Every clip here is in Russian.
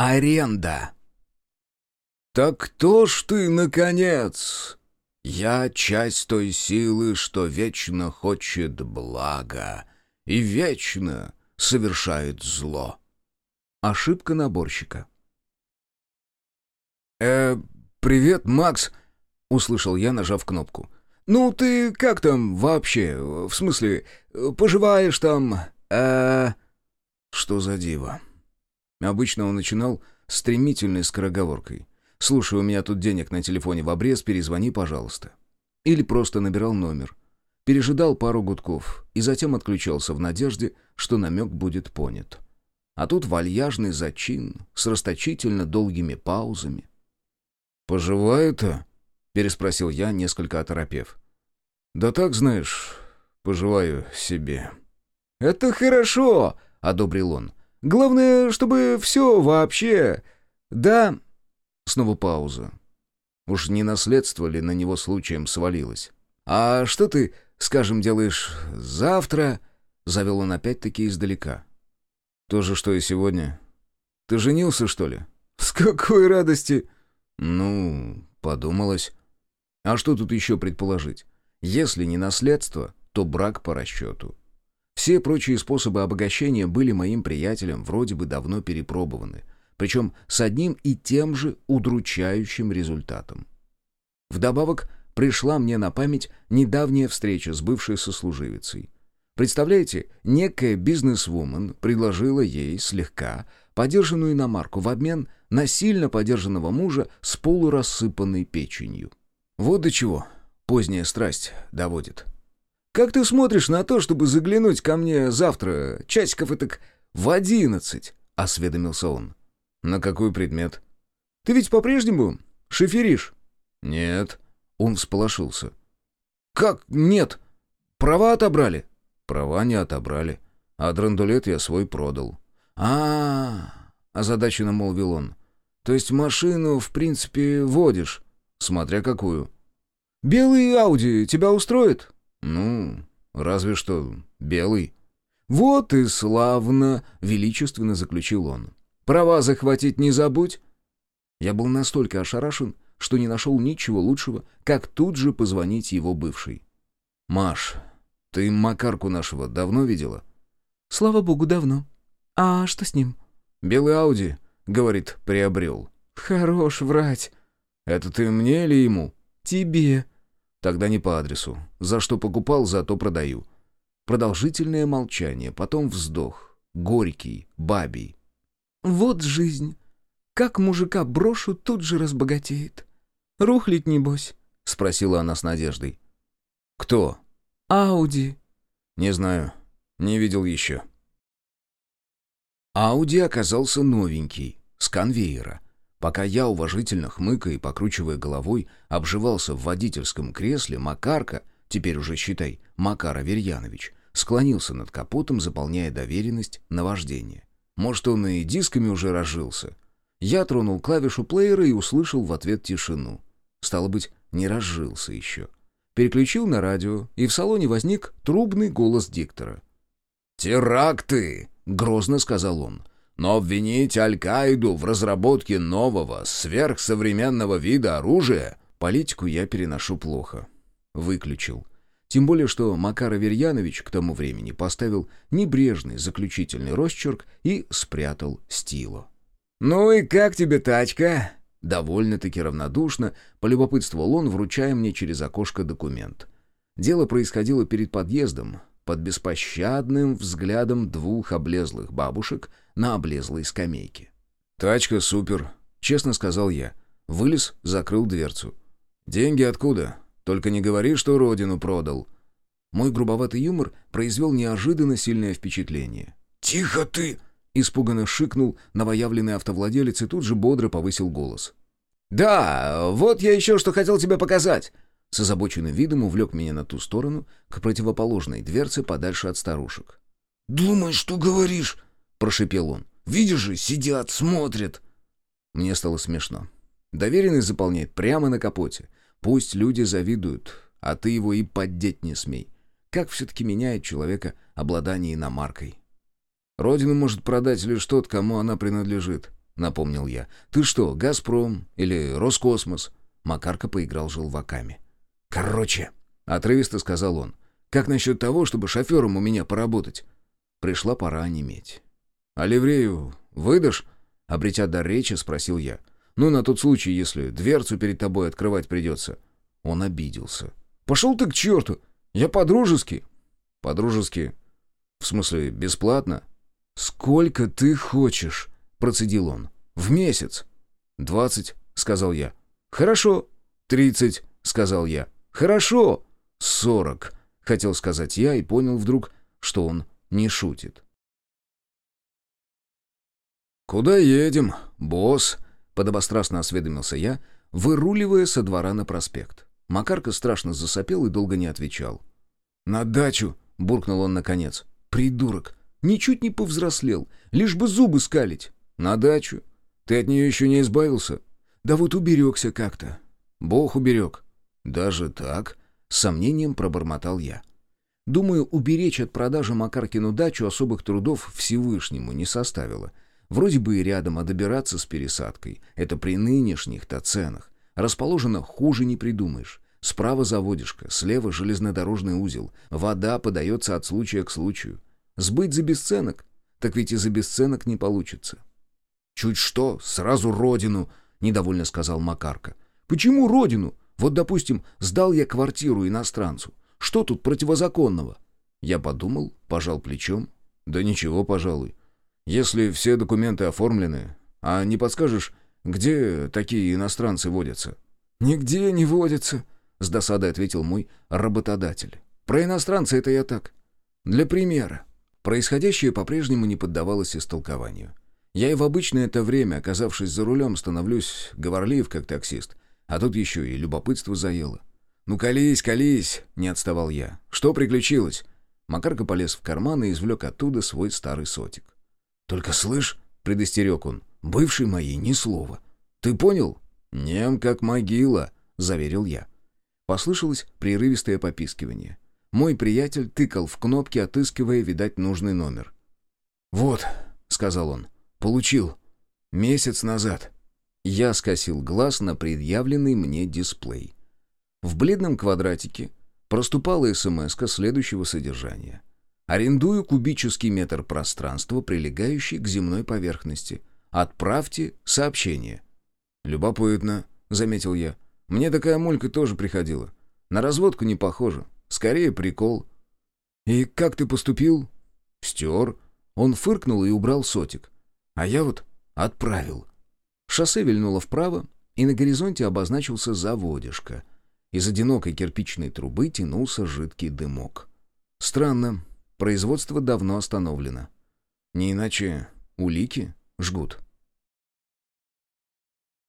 Аренда. «Так кто ж ты, наконец?» «Я часть той силы, что вечно хочет блага и вечно совершает зло». Ошибка наборщика. «Э, привет, Макс!» — услышал я, нажав кнопку. «Ну, ты как там вообще? В смысле, поживаешь там? э Что за диво?» Обычно он начинал стремительной скороговоркой. «Слушай, у меня тут денег на телефоне в обрез, перезвони, пожалуйста». Или просто набирал номер. Пережидал пару гудков и затем отключался в надежде, что намек будет понят. А тут вальяжный зачин с расточительно долгими паузами. «Поживаю-то?» — переспросил я, несколько оторопев. «Да так, знаешь, поживаю себе». «Это хорошо!» — одобрил он. «Главное, чтобы все вообще...» «Да...» Снова пауза. Уж не наследство ли на него случаем свалилось? «А что ты, скажем, делаешь завтра?» Завел он опять-таки издалека. «То же, что и сегодня. Ты женился, что ли?» «С какой радости!» «Ну, подумалось. А что тут еще предположить? Если не наследство, то брак по расчету. Все прочие способы обогащения были моим приятелям вроде бы давно перепробованы, причем с одним и тем же удручающим результатом. Вдобавок пришла мне на память недавняя встреча с бывшей сослуживицей. Представляете, некая бизнесвумен предложила ей слегка подержанную иномарку в обмен на сильно подержанного мужа с полурассыпанной печенью. Вот до чего поздняя страсть доводит. «Как ты смотришь на то, чтобы заглянуть ко мне завтра, часиков так в одиннадцать?» — осведомился он. «На какой предмет?» «Ты ведь по-прежнему шиферишь?» «Нет». Он всполошился. «Как нет? Права отобрали?» «Права не отобрали. А драндулет я свой продал». «А-а-а!» — озадаченно молвил он. «То есть машину, в принципе, водишь?» «Смотря какую». «Белый Ауди тебя устроит?» «Ну, разве что белый». «Вот и славно!» — величественно заключил он. «Права захватить не забудь!» Я был настолько ошарашен, что не нашел ничего лучшего, как тут же позвонить его бывшей. «Маш, ты Макарку нашего давно видела?» «Слава богу, давно. А что с ним?» «Белый Ауди», — говорит, приобрел. «Хорош врать». «Это ты мне или ему?» «Тебе». «Тогда не по адресу. За что покупал, зато продаю». Продолжительное молчание, потом вздох. Горький, бабий. «Вот жизнь. Как мужика брошу, тут же разбогатеет. Рухлить, небось?» — спросила она с надеждой. «Кто?» «Ауди». «Не знаю. Не видел еще». Ауди оказался новенький, с конвейера. Пока я, уважительно хмыкая и покручивая головой, обживался в водительском кресле, Макарка, теперь уже считай, Макар Аверьянович, склонился над капотом, заполняя доверенность на вождение. Может, он и дисками уже разжился. Я тронул клавишу плеера и услышал в ответ тишину. Стало быть, не разжился еще. Переключил на радио, и в салоне возник трубный голос диктора. «Теракты!» — грозно сказал он. Но обвинить Аль-Каиду в разработке нового, сверхсовременного вида оружия... Политику я переношу плохо. Выключил. Тем более, что Макар Аверьянович к тому времени поставил небрежный заключительный росчерк и спрятал стило. «Ну и как тебе тачка?» Довольно-таки равнодушно полюбопытствовал он, вручая мне через окошко документ. Дело происходило перед подъездом, под беспощадным взглядом двух облезлых бабушек на облезлой скамейке. «Тачка супер», — честно сказал я. Вылез, закрыл дверцу. «Деньги откуда? Только не говори, что родину продал». Мой грубоватый юмор произвел неожиданно сильное впечатление. «Тихо ты!» — испуганно шикнул новоявленный автовладелец и тут же бодро повысил голос. «Да, вот я еще что хотел тебе показать. С озабоченным видом увлек меня на ту сторону, к противоположной дверце подальше от старушек. «Думай, что говоришь!» — прошипел он. «Видишь же, сидят, смотрят!» Мне стало смешно. Доверенный заполняет прямо на капоте. Пусть люди завидуют, а ты его и поддеть не смей. Как все-таки меняет человека обладание иномаркой? Родину может продать лишь тот, кому она принадлежит. напомнил я. «Ты что, Газпром или Роскосмос?» Макарка поиграл желваками. «Короче», — отрывисто сказал он, — «как насчет того, чтобы шофером у меня поработать?» Пришла пора онеметь. «А ливрею выдашь?» — обретя дар речи, спросил я. «Ну, на тот случай, если дверцу перед тобой открывать придется». Он обиделся. «Пошел ты к черту! Я по-дружески!» «По-дружески? В смысле, бесплатно?» «Сколько ты хочешь?» — процедил он. «В месяц». «Двадцать», — сказал я. «Хорошо». «Тридцать», — сказал я. «Хорошо». «Сорок», — хотел сказать я и понял вдруг, что он не шутит. «Куда едем, босс?» — подобострастно осведомился я, выруливая со двора на проспект. Макарка страшно засопел и долго не отвечал. «На дачу!» — буркнул он наконец. «Придурок! Ничуть не повзрослел, лишь бы зубы скалить!» «На дачу? Ты от нее еще не избавился?» «Да вот уберегся как-то». «Бог уберег». «Даже так?» — с сомнением пробормотал я. Думаю, уберечь от продажи Макаркину дачу особых трудов Всевышнему не составило. Вроде бы и рядом, а добираться с пересадкой — это при нынешних-то ценах. Расположено хуже не придумаешь. Справа заводишка, слева железнодорожный узел. Вода подается от случая к случаю. Сбыть за бесценок? Так ведь и за бесценок не получится. «Чуть что, сразу родину!» — недовольно сказал Макарка. «Почему родину? Вот, допустим, сдал я квартиру иностранцу. Что тут противозаконного?» Я подумал, пожал плечом. «Да ничего, пожалуй. Если все документы оформлены, а не подскажешь, где такие иностранцы водятся?» «Нигде не водятся», — с досадой ответил мой работодатель. «Про иностранца это я так. Для примера». Происходящее по-прежнему не поддавалось истолкованию. Я и в обычное это время, оказавшись за рулем, становлюсь говорлив, как таксист. А тут еще и любопытство заело. «Ну, колись, колись!» — не отставал я. «Что приключилось?» Макарка полез в карман и извлек оттуда свой старый сотик. «Только слышь!» — предостерег он. «Бывший моей ни слова. Ты понял?» «Нем как могила», — заверил я. Послышалось прерывистое попискивание. Мой приятель тыкал в кнопки, отыскивая, видать, нужный номер. «Вот», — сказал он, — «получил. Месяц назад». Я скосил глаз на предъявленный мне дисплей. В бледном квадратике проступала смс следующего содержания. «Арендую кубический метр пространства, прилегающий к земной поверхности. Отправьте сообщение». «Любопытно», — заметил я. «Мне такая мулька тоже приходила. На разводку не похоже. Скорее прикол». «И как ты поступил?» «Стер». Он фыркнул и убрал сотик. «А я вот отправил». Шоссе вильнуло вправо, и на горизонте обозначился заводишка. Из одинокой кирпичной трубы тянулся жидкий дымок. Странно, производство давно остановлено. Не иначе улики жгут.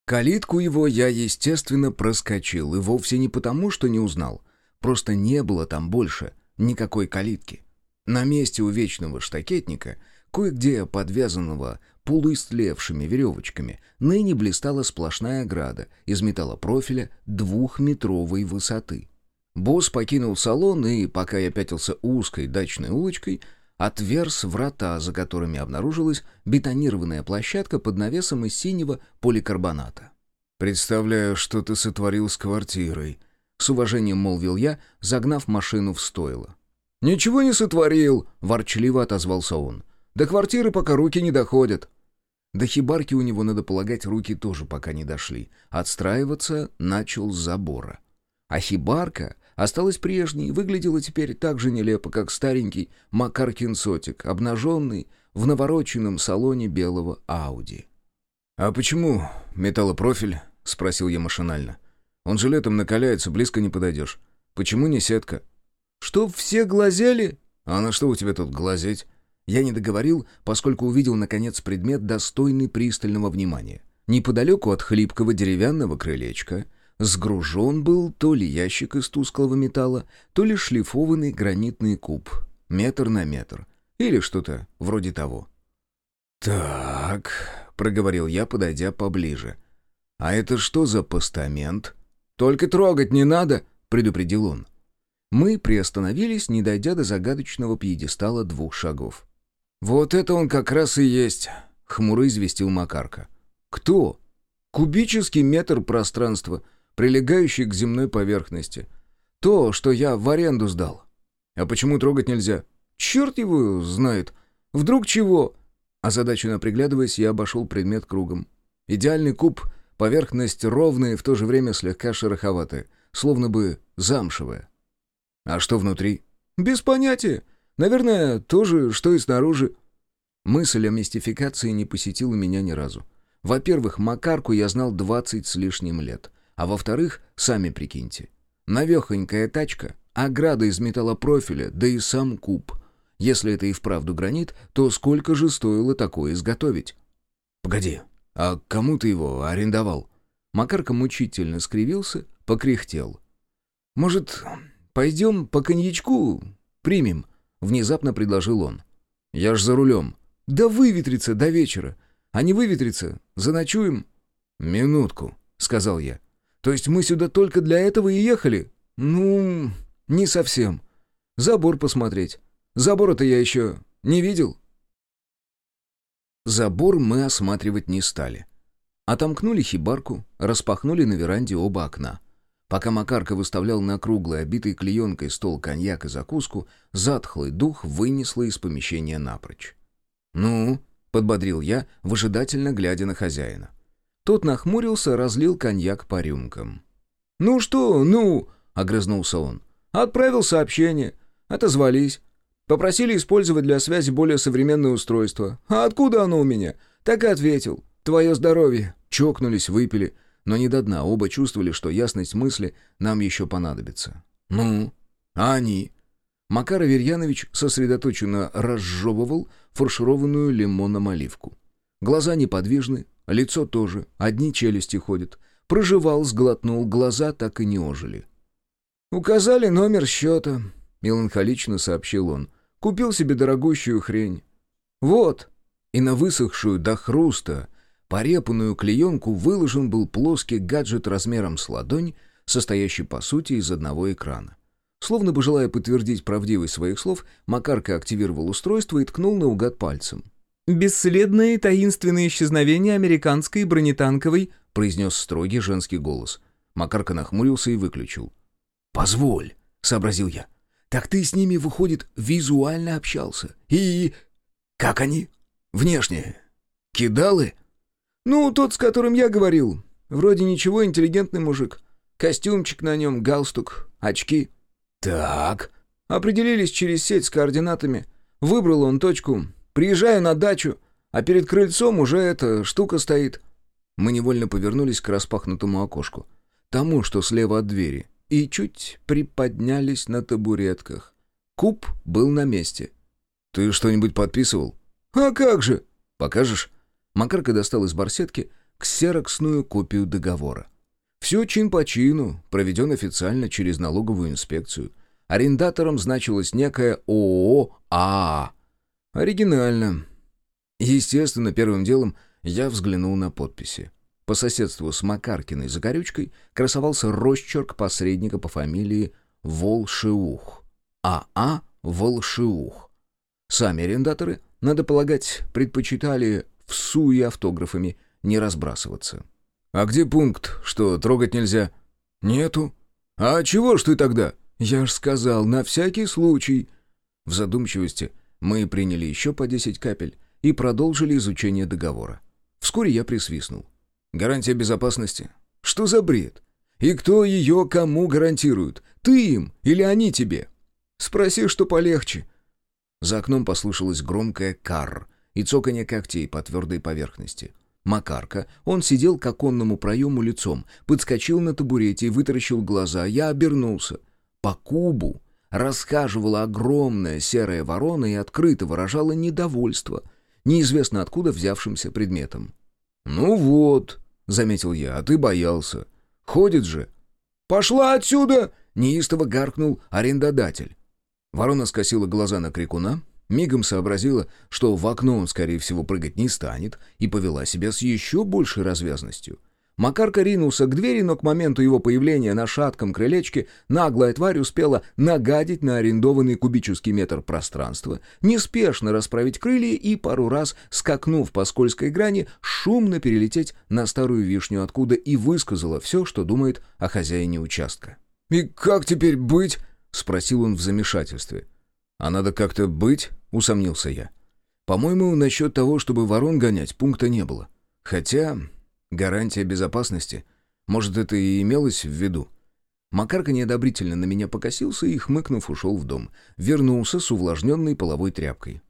Калитку его я, естественно, проскочил, и вовсе не потому, что не узнал. Просто не было там больше никакой калитки. На месте у вечного штакетника, кое-где подвязанного полуистлевшими веревочками, ныне блистала сплошная ограда из металлопрофиля двухметровой высоты. Босс покинул салон и, пока я пятился узкой дачной улочкой, отверз врата, за которыми обнаружилась бетонированная площадка под навесом из синего поликарбоната. «Представляю, что ты сотворил с квартирой», — с уважением молвил я, загнав машину в стойло. «Ничего не сотворил», — ворчливо отозвался он. «До квартиры пока руки не доходят». До хибарки у него, надо полагать, руки тоже пока не дошли. Отстраиваться начал с забора. А хибарка осталась прежней, выглядела теперь так же нелепо, как старенький Макаркин сотик, обнаженный в навороченном салоне белого Ауди. «А почему металлопрофиль?» — спросил я машинально. «Он же летом накаляется, близко не подойдешь. Почему не сетка?» «Что, все глазели?» «А на что у тебя тут глазеть?» Я не договорил, поскольку увидел, наконец, предмет, достойный пристального внимания. Неподалеку от хлипкого деревянного крылечка — Сгружен был то ли ящик из тусклого металла, то ли шлифованный гранитный куб, метр на метр, или что-то вроде того. «Так», — проговорил я, подойдя поближе. «А это что за постамент?» «Только трогать не надо», — предупредил он. Мы приостановились, не дойдя до загадочного пьедестала двух шагов. «Вот это он как раз и есть», — хмуро известил Макарка. «Кто?» «Кубический метр пространства, прилегающий к земной поверхности. То, что я в аренду сдал». «А почему трогать нельзя?» «Черт его знает. Вдруг чего?» Озадаченно приглядываясь, я обошел предмет кругом. Идеальный куб, поверхность ровная и в то же время слегка шероховатая, словно бы замшевая. «А что внутри?» «Без понятия. Наверное, то же, что и снаружи». Мысль о мистификации не посетила меня ни разу. Во-первых, Макарку я знал двадцать с лишним лет. А во-вторых, сами прикиньте. Навехонькая тачка, ограда из металлопрофиля, да и сам куб. Если это и вправду гранит, то сколько же стоило такое изготовить? «Погоди, а кому ты его арендовал?» Макарка мучительно скривился, покряхтел. «Может, пойдем по коньячку примем?» — внезапно предложил он. «Я ж за рулем». «Да выветрится до вечера. А не выветрится, заночуем». «Минутку», — сказал я. «То есть мы сюда только для этого и ехали?» «Ну, не совсем. Забор посмотреть. Забора-то я еще не видел». Забор мы осматривать не стали. Отомкнули хибарку, распахнули на веранде оба окна. Пока Макарка выставлял на круглый, обитый клеенкой стол коньяк и закуску, затхлый дух вынесло из помещения напрочь. «Ну?» — подбодрил я, выжидательно глядя на хозяина. Тот нахмурился, разлил коньяк по рюмкам. «Ну что, ну?» — огрызнулся он. «Отправил сообщение. Отозвались. Попросили использовать для связи более современное устройство. А откуда оно у меня? Так и ответил. Твое здоровье. Чокнулись, выпили. Но не до дна. Оба чувствовали, что ясность мысли нам еще понадобится. Ну? А они? Макар Аверьянович сосредоточенно разжевывал фаршированную лимоном оливку. Глаза неподвижны, лицо тоже, одни челюсти ходят. Прожевал, сглотнул, глаза так и не ожили. «Указали номер счета», — меланхолично сообщил он. Купил себе дорогущую хрень. Вот. И на высохшую до хруста порепанную клеенку выложен был плоский гаджет размером с ладонь, состоящий по сути из одного экрана. Словно бы желая подтвердить правдивость своих слов, Макарка активировал устройство и ткнул наугад пальцем. «Бесследное таинственное исчезновение американской бронетанковой», произнес строгий женский голос. Макарка нахмурился и выключил. «Позволь», — сообразил я. Так ты с ними, выходит, визуально общался. И... Как они? Внешне? Кидалы? Ну, тот, с которым я говорил. Вроде ничего, интеллигентный мужик. Костюмчик на нем, галстук, очки. Так. Определились через сеть с координатами. Выбрал он точку. Приезжаю на дачу, а перед крыльцом уже эта штука стоит. Мы невольно повернулись к распахнутому окошку. Тому, что слева от двери и чуть приподнялись на табуретках. Куб был на месте. «Ты что-нибудь подписывал?» «А как же?» «Покажешь?» Макарка достал из барсетки ксероксную копию договора. Все чин по чину, проведен официально через налоговую инспекцию. Арендатором значилось некое ООО АА. Оригинально. Естественно, первым делом я взглянул на подписи. По соседству с Макаркиной закорючкой красовался росчерк посредника по фамилии Волшиух. А.А. Волшиух. Сами арендаторы, надо полагать, предпочитали в суе автографами не разбрасываться. «А где пункт, что трогать нельзя?» «Нету». «А чего ж ты тогда?» «Я ж сказал, на всякий случай». В задумчивости мы приняли еще по десять капель и продолжили изучение договора. Вскоре я присвистнул. Гарантия безопасности? Что за бред? И кто ее кому гарантирует? Ты им или они тебе? Спроси, что полегче. За окном послышалось громкое «кар» и цоканье когтей по твердой поверхности. Макарка, он сидел к оконному проему лицом, подскочил на табурете и вытаращил глаза. Я обернулся. По кубу расхаживала огромная серая ворона и открыто выражала недовольство, неизвестно откуда взявшимся предметом. «Ну вот», — заметил я, — «а ты боялся. Ходит же». «Пошла отсюда!» — неистово гаркнул арендодатель. Ворона скосила глаза на крикуна, мигом сообразила, что в окно он, скорее всего, прыгать не станет, и повела себя с еще большей развязностью. Макарка ринулся к двери, но к моменту его появления на шатком крылечке наглая тварь успела нагадить на арендованный кубический метр пространства, неспешно расправить крылья и пару раз, скакнув по скользкой грани, шумно перелететь на старую вишню, откуда и высказала все, что думает о хозяине участка. «И как теперь быть?» — спросил он в замешательстве. «А надо как-то быть?» — усомнился я. «По-моему, насчет того, чтобы ворон гонять, пункта не было. Хотя Гарантия безопасности? Может, это и имелось в виду? Макарка неодобрительно на меня покосился и, хмыкнув, ушел в дом. Вернулся с увлажненной половой тряпкой.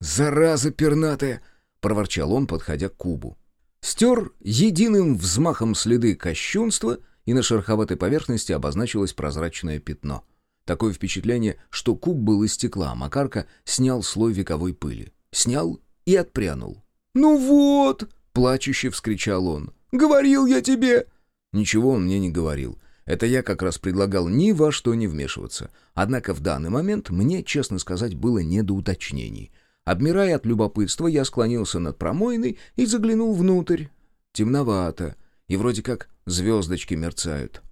«Зараза пернатая!» — проворчал он, подходя к кубу. Стер единым взмахом следы кощунства, и на шероховатой поверхности обозначилось прозрачное пятно. Такое впечатление, что куб был из стекла, а Макарка снял слой вековой пыли. Снял и отпрянул. «Ну вот!» Плачуще вскричал он. «Говорил я тебе!» Ничего он мне не говорил. Это я как раз предлагал ни во что не вмешиваться. Однако в данный момент мне, честно сказать, было не до уточнений. Обмирая от любопытства, я склонился над промойной и заглянул внутрь. Темновато, и вроде как звездочки мерцают.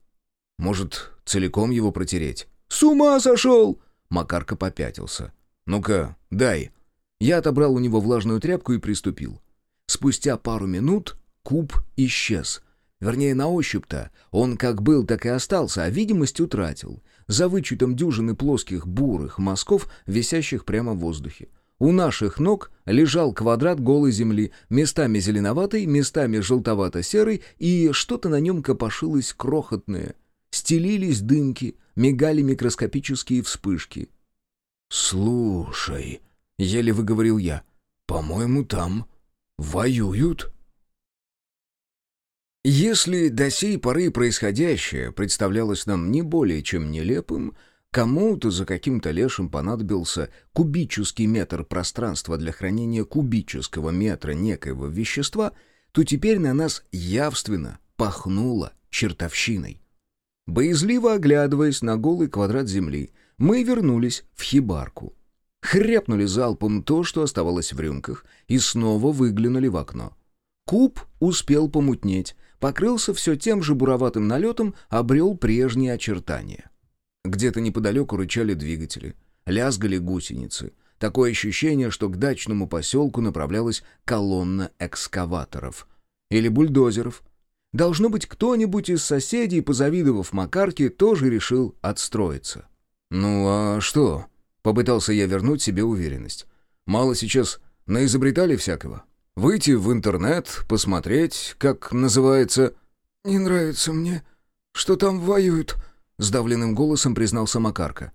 Может, целиком его протереть? «С ума сошел!» Макарка попятился. «Ну-ка, дай». Я отобрал у него влажную тряпку и приступил. Спустя пару минут куб исчез. Вернее, на ощупь-то он как был, так и остался, а видимость утратил. За вычетом дюжины плоских бурых мазков, висящих прямо в воздухе. У наших ног лежал квадрат голой земли, местами зеленоватый, местами желтовато-серый, и что-то на нем копошилось крохотное. Стелились дымки, мигали микроскопические вспышки. «Слушай», — еле выговорил я, — «по-моему, там воюют. Если до сей поры происходящее представлялось нам не более чем нелепым, кому-то за каким-то лешим понадобился кубический метр пространства для хранения кубического метра некоего вещества, то теперь на нас явственно пахнуло чертовщиной. Боязливо оглядываясь на голый квадрат земли, мы вернулись в хибарку. Хряпнули залпом то, что оставалось в рюмках, и снова выглянули в окно. Куб успел помутнеть, покрылся все тем же буроватым налетом, обрел прежние очертания. Где-то неподалеку рычали двигатели, лязгали гусеницы. Такое ощущение, что к дачному поселку направлялась колонна экскаваторов. Или бульдозеров. Должно быть, кто-нибудь из соседей, позавидовав Макарке, тоже решил отстроиться. «Ну а что?» Попытался я вернуть себе уверенность. Мало сейчас наизобретали всякого. Выйти в интернет, посмотреть, как называется... «Не нравится мне, что там воюют», — сдавленным голосом признался Макарка.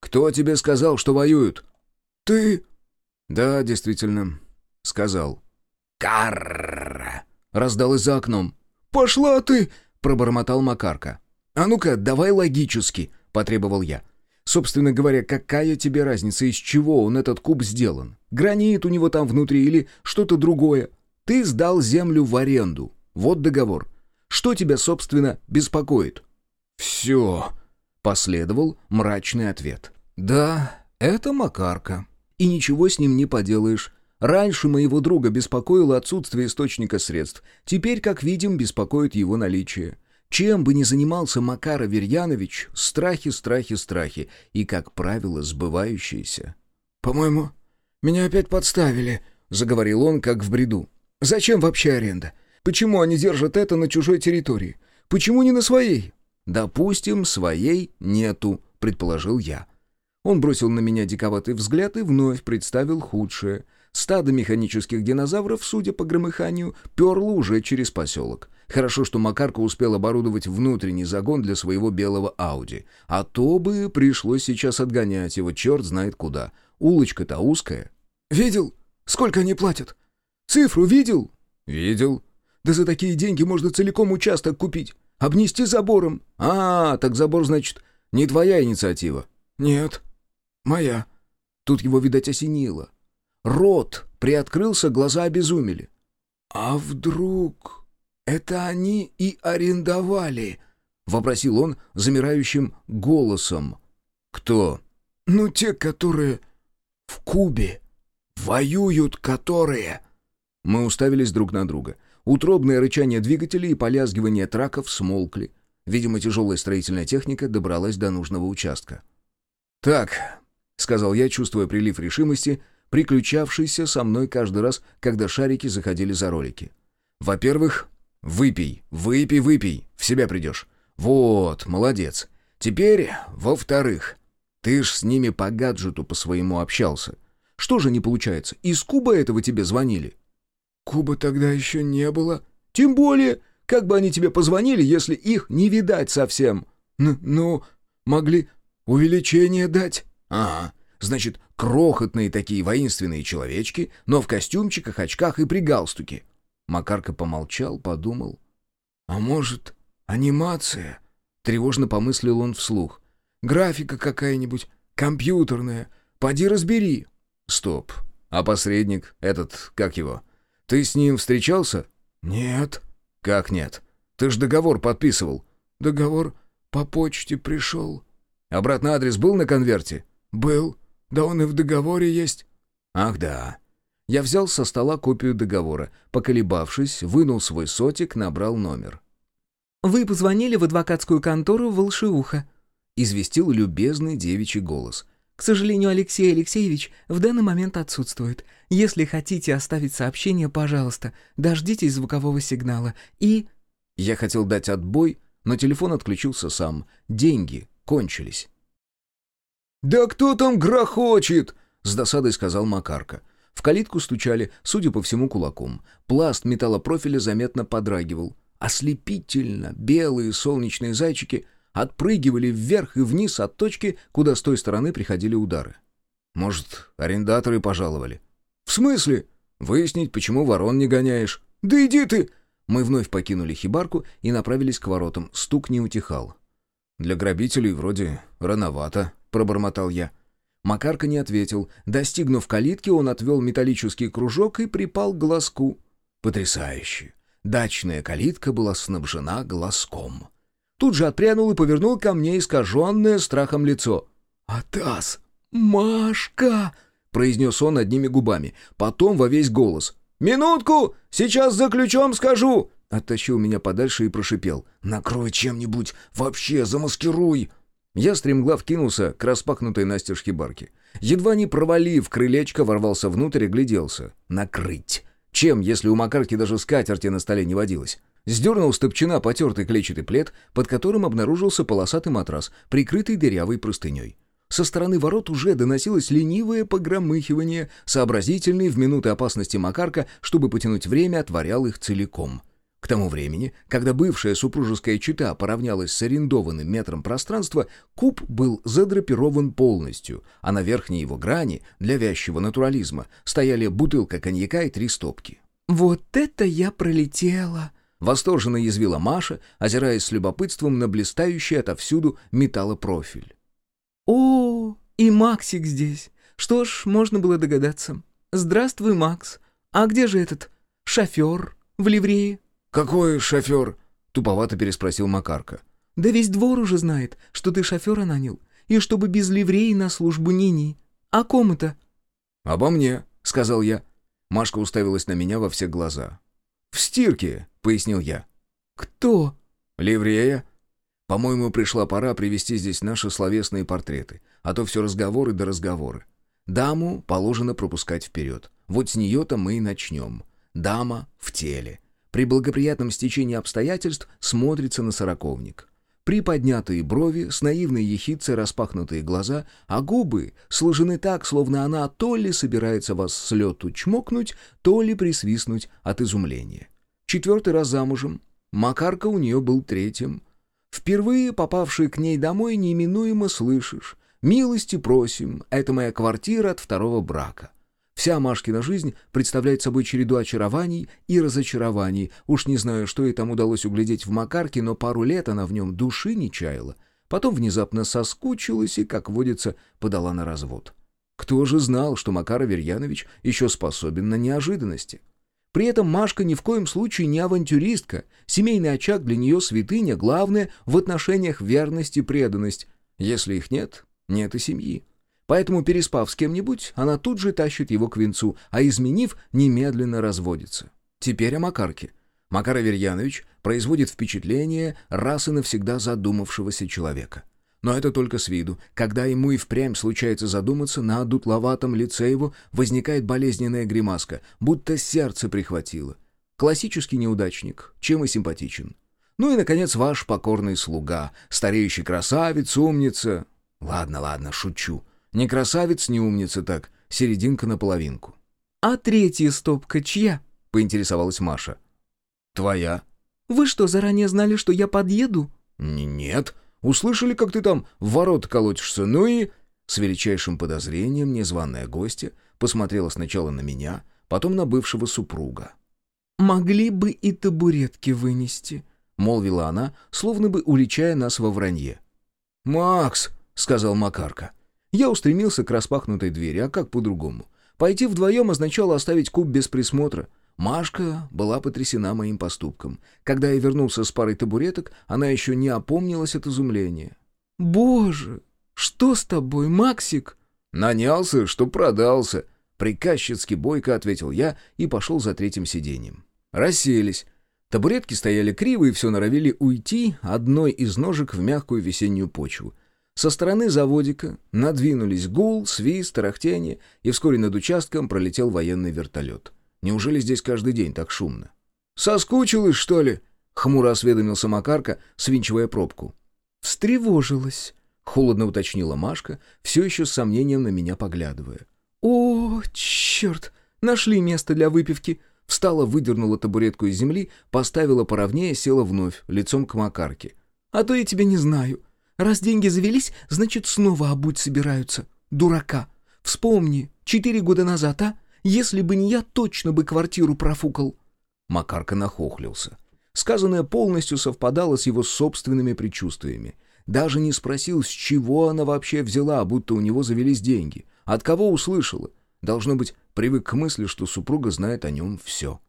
«Кто тебе сказал, что воюют?» «Ты...» «Да, действительно, сказал». «Карр!» — раздалось за окном. «Пошла ты!» — пробормотал Макарка. «А ну-ка, давай логически», — потребовал я. Собственно говоря, какая тебе разница, из чего он этот куб сделан? Гранит у него там внутри или что-то другое? Ты сдал землю в аренду. Вот договор. Что тебя, собственно, беспокоит? Все. Последовал мрачный ответ. Да, это Макарка. И ничего с ним не поделаешь. Раньше моего друга беспокоило отсутствие источника средств. Теперь, как видим, беспокоит его наличие. Чем бы ни занимался Макар Аверьянович, страхи, страхи, страхи, и, как правило, сбывающиеся. «По-моему, меня опять подставили», — заговорил он, как в бреду. «Зачем вообще аренда? Почему они держат это на чужой территории? Почему не на своей?» «Допустим, своей нету», — предположил я. Он бросил на меня диковатый взгляд и вновь представил худшее. Стадо механических динозавров, судя по громыханию, перло уже через поселок. Хорошо, что Макарка успел оборудовать внутренний загон для своего белого Ауди. А то бы пришлось сейчас отгонять его черт знает куда. Улочка-то узкая. «Видел? Сколько они платят? Цифру видел?» «Видел». «Да за такие деньги можно целиком участок купить. Обнести забором». «А, так забор, значит, не твоя инициатива?» «Нет, моя». Тут его, видать, осенило. Рот приоткрылся, глаза обезумели. «А вдруг...» «Это они и арендовали?» — вопросил он замирающим голосом. «Кто?» «Ну, те, которые в Кубе. Воюют, которые...» Мы уставились друг на друга. Утробное рычание двигателей и полязгивание траков смолкли. Видимо, тяжелая строительная техника добралась до нужного участка. «Так», — сказал я, чувствуя прилив решимости, приключавшийся со мной каждый раз, когда шарики заходили за ролики. «Во-первых, выпей, выпей, выпей, в себя придешь. Вот, молодец. Теперь, во-вторых, ты ж с ними по гаджету по своему общался. Что же не получается, из Куба этого тебе звонили?» «Куба тогда еще не было». «Тем более, как бы они тебе позвонили, если их не видать совсем?» «Ну, ну могли увеличение дать». «Ага, значит, крохотные такие воинственные человечки, но в костюмчиках, очках и при галстуке». Макарка помолчал, подумал. «А может, анимация?» Тревожно помыслил он вслух. «Графика какая-нибудь, компьютерная. Поди разбери». «Стоп. А посредник, этот, как его? Ты с ним встречался?» «Нет». «Как нет? Ты ж договор подписывал». «Договор по почте пришел». «Обратный адрес был на конверте?» «Был. Да он и в договоре есть». «Ах да». Я взял со стола копию договора, поколебавшись, вынул свой сотик, набрал номер. «Вы позвонили в адвокатскую контору «Волшиуха», — известил любезный девичий голос. «К сожалению, Алексей Алексеевич в данный момент отсутствует. Если хотите оставить сообщение, пожалуйста, дождитесь звукового сигнала и...» Я хотел дать отбой, но телефон отключился сам. Деньги кончились. «Да кто там грохочет?» — с досадой сказал Макарка. В калитку стучали, судя по всему, кулаком. Пласт металлопрофиля заметно подрагивал. Ослепительно белые солнечные зайчики отпрыгивали вверх и вниз от точки, куда с той стороны приходили удары. Может, арендаторы пожаловали? «В смысле?» «Выяснить, почему ворон не гоняешь». «Да иди ты!» Мы вновь покинули хибарку и направились к воротам. Стук не утихал. «Для грабителей вроде рановато», — пробормотал я. Макарка не ответил. Достигнув калитки, он отвел металлический кружок и припал к глазку. Потрясающе! Дачная калитка была снабжена глазком. Тут же отпрянул и повернул ко мне искаженное страхом лицо. «Атас! Машка!» — произнес он одними губами. Потом во весь голос. «Минутку! Сейчас за ключом скажу!» Оттащил меня подальше и прошипел. «Накрой чем-нибудь! Вообще замаскируй!» Я стремглав кинулся к распахнутой настежь хибарке. Едва не провалив, крылечко ворвался внутрь и гляделся. Накрыть. Чем, если у Макарки даже скатерти на столе не водилось? Сдернул с потертый клетчатый плед, под которым обнаружился полосатый матрас, прикрытый дырявой простыней. Со стороны ворот уже доносилось ленивое погромыхивание, сообразительный в минуты опасности Макарка, чтобы потянуть время, отворял их целиком — к тому времени, когда бывшая супружеская чита поравнялась с арендованным метром пространства, куб был задрапирован полностью, а на верхней его грани, для вязчего натурализма, стояли бутылка коньяка и три стопки. «Вот это я пролетела!» Восторженно язвила Маша, озираясь с любопытством на блистающий отовсюду металлопрофиль. «О, и Максик здесь! Что ж, можно было догадаться. Здравствуй, Макс. А где же этот шофер в ливрее?» «Какой шофер?» — туповато переспросил Макарка. «Да весь двор уже знает, что ты шофера нанял, и чтобы без ливреи на службу ни-ни. О ком это?» «Обо мне», — сказал я. Машка уставилась на меня во все глаза. «В стирке», — пояснил я. «Кто?» «Ливрея». «По-моему, пришла пора привести здесь наши словесные портреты, а то все разговоры да разговоры. Даму положено пропускать вперед. Вот с нее-то мы и начнем. Дама в теле при благоприятном стечении обстоятельств смотрится на сороковник. Приподнятые брови, с наивной ехидцей распахнутые глаза, а губы сложены так, словно она то ли собирается вас с лету чмокнуть, то ли присвистнуть от изумления. Четвертый раз замужем. Макарка у нее был третьим. Впервые попавший к ней домой неименуемо слышишь «Милости просим, это моя квартира от второго брака». Вся Машкина жизнь представляет собой череду очарований и разочарований. Уж не знаю, что ей там удалось углядеть в Макарке, но пару лет она в нем души не чаяла. Потом внезапно соскучилась и, как водится, подала на развод. Кто же знал, что Макар Аверьянович еще способен на неожиданности? При этом Машка ни в коем случае не авантюристка. Семейный очаг для нее святыня, главное в отношениях верность и преданность. Если их нет, нет и семьи. Поэтому, переспав с кем-нибудь, она тут же тащит его к венцу, а изменив, немедленно разводится. Теперь о Макарке. Макар Аверьянович производит впечатление раз и навсегда задумавшегося человека. Но это только с виду. Когда ему и впрямь случается задуматься, на дутловатом лице его возникает болезненная гримаска, будто сердце прихватило. Классический неудачник, чем и симпатичен. Ну и, наконец, ваш покорный слуга, стареющий красавец, умница. Ладно, ладно, шучу. Не красавец, не умница так, серединка наполовинку. «А третья стопка чья?» — поинтересовалась Маша. «Твоя». «Вы что, заранее знали, что я подъеду?» «Нет. Услышали, как ты там в ворот колотишься, ну и...» С величайшим подозрением незваная гостья посмотрела сначала на меня, потом на бывшего супруга. «Могли бы и табуретки вынести», — молвила она, словно бы уличая нас во вранье. «Макс», — сказал Макарка. Я устремился к распахнутой двери, а как по-другому? Пойти вдвоем означало оставить куб без присмотра. Машка была потрясена моим поступком. Когда я вернулся с парой табуреток, она еще не опомнилась от изумления. «Боже, что с тобой, Максик?» «Нанялся, что продался», — приказчицки бойко ответил я и пошел за третьим сиденьем. Расселись. Табуретки стояли криво и все норовили уйти одной из ножек в мягкую весеннюю почву. Со стороны заводика надвинулись гул, свист, тарахтение, и вскоре над участком пролетел военный вертолет. Неужели здесь каждый день так шумно? «Соскучилась, что ли?» — хмуро осведомился Макарка, свинчивая пробку. «Встревожилась», — холодно уточнила Машка, все еще с сомнением на меня поглядывая. «О, черт! Нашли место для выпивки!» Встала, выдернула табуретку из земли, поставила поровнее, села вновь, лицом к Макарке. «А то я тебя не знаю. Раз деньги завелись, значит, снова обуть собираются. Дурака. Вспомни, четыре года назад, а? Если бы не я, точно бы квартиру профукал». Макарка нахохлился. Сказанное полностью совпадало с его собственными предчувствиями. Даже не спросил, с чего она вообще взяла, будто у него завелись деньги. От кого услышала. Должно быть, привык к мысли, что супруга знает о нем все.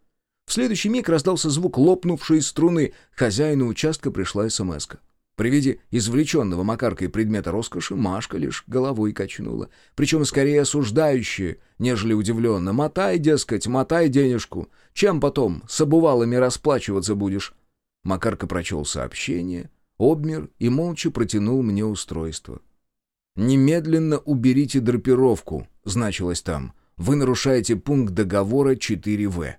В следующий миг раздался звук лопнувшей струны. Хозяину участка пришла смс -ка. При виде извлеченного Макаркой предмета роскоши Машка лишь головой качнула. Причем скорее осуждающая, нежели удивленно. «Мотай, дескать, мотай денежку. Чем потом с обувалами расплачиваться будешь?» Макарка прочел сообщение, обмер и молча протянул мне устройство. «Немедленно уберите драпировку», — значилось там. «Вы нарушаете пункт договора 4В».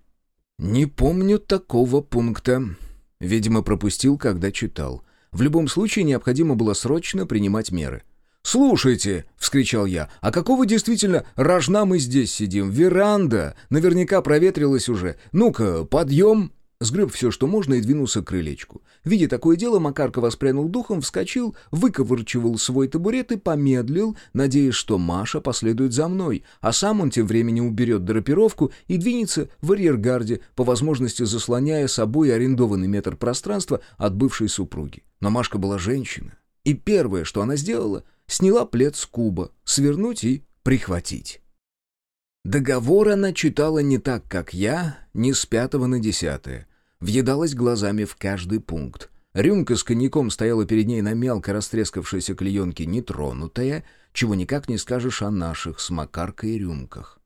«Не помню такого пункта». Видимо, пропустил, когда читал. В любом случае необходимо было срочно принимать меры. «Слушайте!» — вскричал я. «А какого действительно рожна мы здесь сидим? Веранда! Наверняка проветрилась уже. Ну-ка, подъем!» Сгреб все, что можно, и двинулся к крылечку. Видя такое дело, Макарка воспрянул духом, вскочил, выковырчивал свой табурет и помедлил, надеясь, что Маша последует за мной, а сам он тем временем уберет драпировку и двинется в арьергарде, по возможности заслоняя собой арендованный метр пространства от бывшей супруги. Но Машка была женщина, и первое, что она сделала, сняла плед с куба, свернуть и прихватить. Договор она читала не так, как я, не с пятого на десятое. Въедалась глазами в каждый пункт. Рюмка с коньяком стояла перед ней на мелко растрескавшейся клеенке нетронутая, чего никак не скажешь о наших с макаркой рюмках.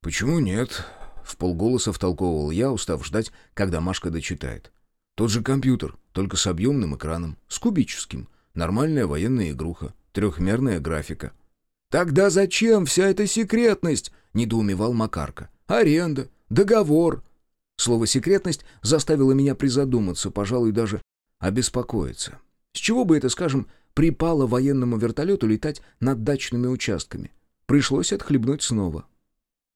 «Почему нет?» — в полголоса втолковывал я, устав ждать, когда Машка дочитает. «Тот же компьютер, только с объемным экраном, с кубическим. Нормальная военная игруха, трехмерная графика». «Тогда зачем вся эта секретность?» — недоумевал Макарка. «Аренда, договор». Слово «секретность» заставило меня призадуматься, пожалуй, даже обеспокоиться. С чего бы это, скажем, припало военному вертолету летать над дачными участками? Пришлось отхлебнуть снова.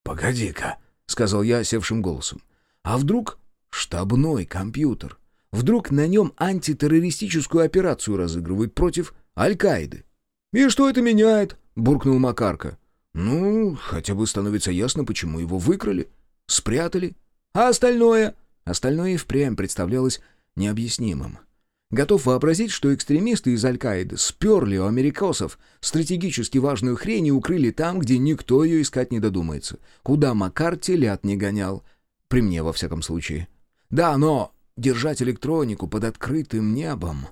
«Погоди-ка», — сказал я осевшим голосом. «А вдруг штабной компьютер? Вдруг на нем антитеррористическую операцию разыгрывают против Аль-Каиды?» «И что это меняет?» — буркнул Макарка. «Ну, хотя бы становится ясно, почему его выкрали, спрятали. А остальное?» Остальное впрямь представлялось необъяснимым. Готов вообразить, что экстремисты из Аль-Каиды сперли у америкосов стратегически важную хрень и укрыли там, где никто ее искать не додумается. Куда Макар телят не гонял. При мне, во всяком случае. Да, но держать электронику под открытым небом...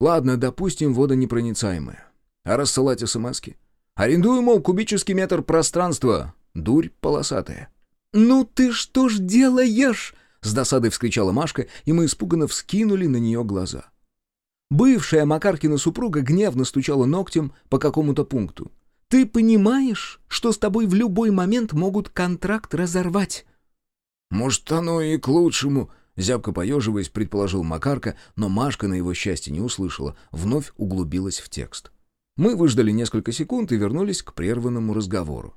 Ладно, допустим, водонепроницаемая. А рассылать смски? Арендую, мол, кубический метр пространства. Дурь полосатая». «Ну ты что ж делаешь?» — с досадой вскричала Машка, и мы испуганно вскинули на нее глаза. Бывшая Макаркина супруга гневно стучала ногтем по какому-то пункту. «Ты понимаешь, что с тобой в любой момент могут контракт разорвать?» «Может, оно и к лучшему», — зябко поеживаясь, предположил Макарка, но Машка на его счастье не услышала, вновь углубилась в текст. Мы выждали несколько секунд и вернулись к прерванному разговору.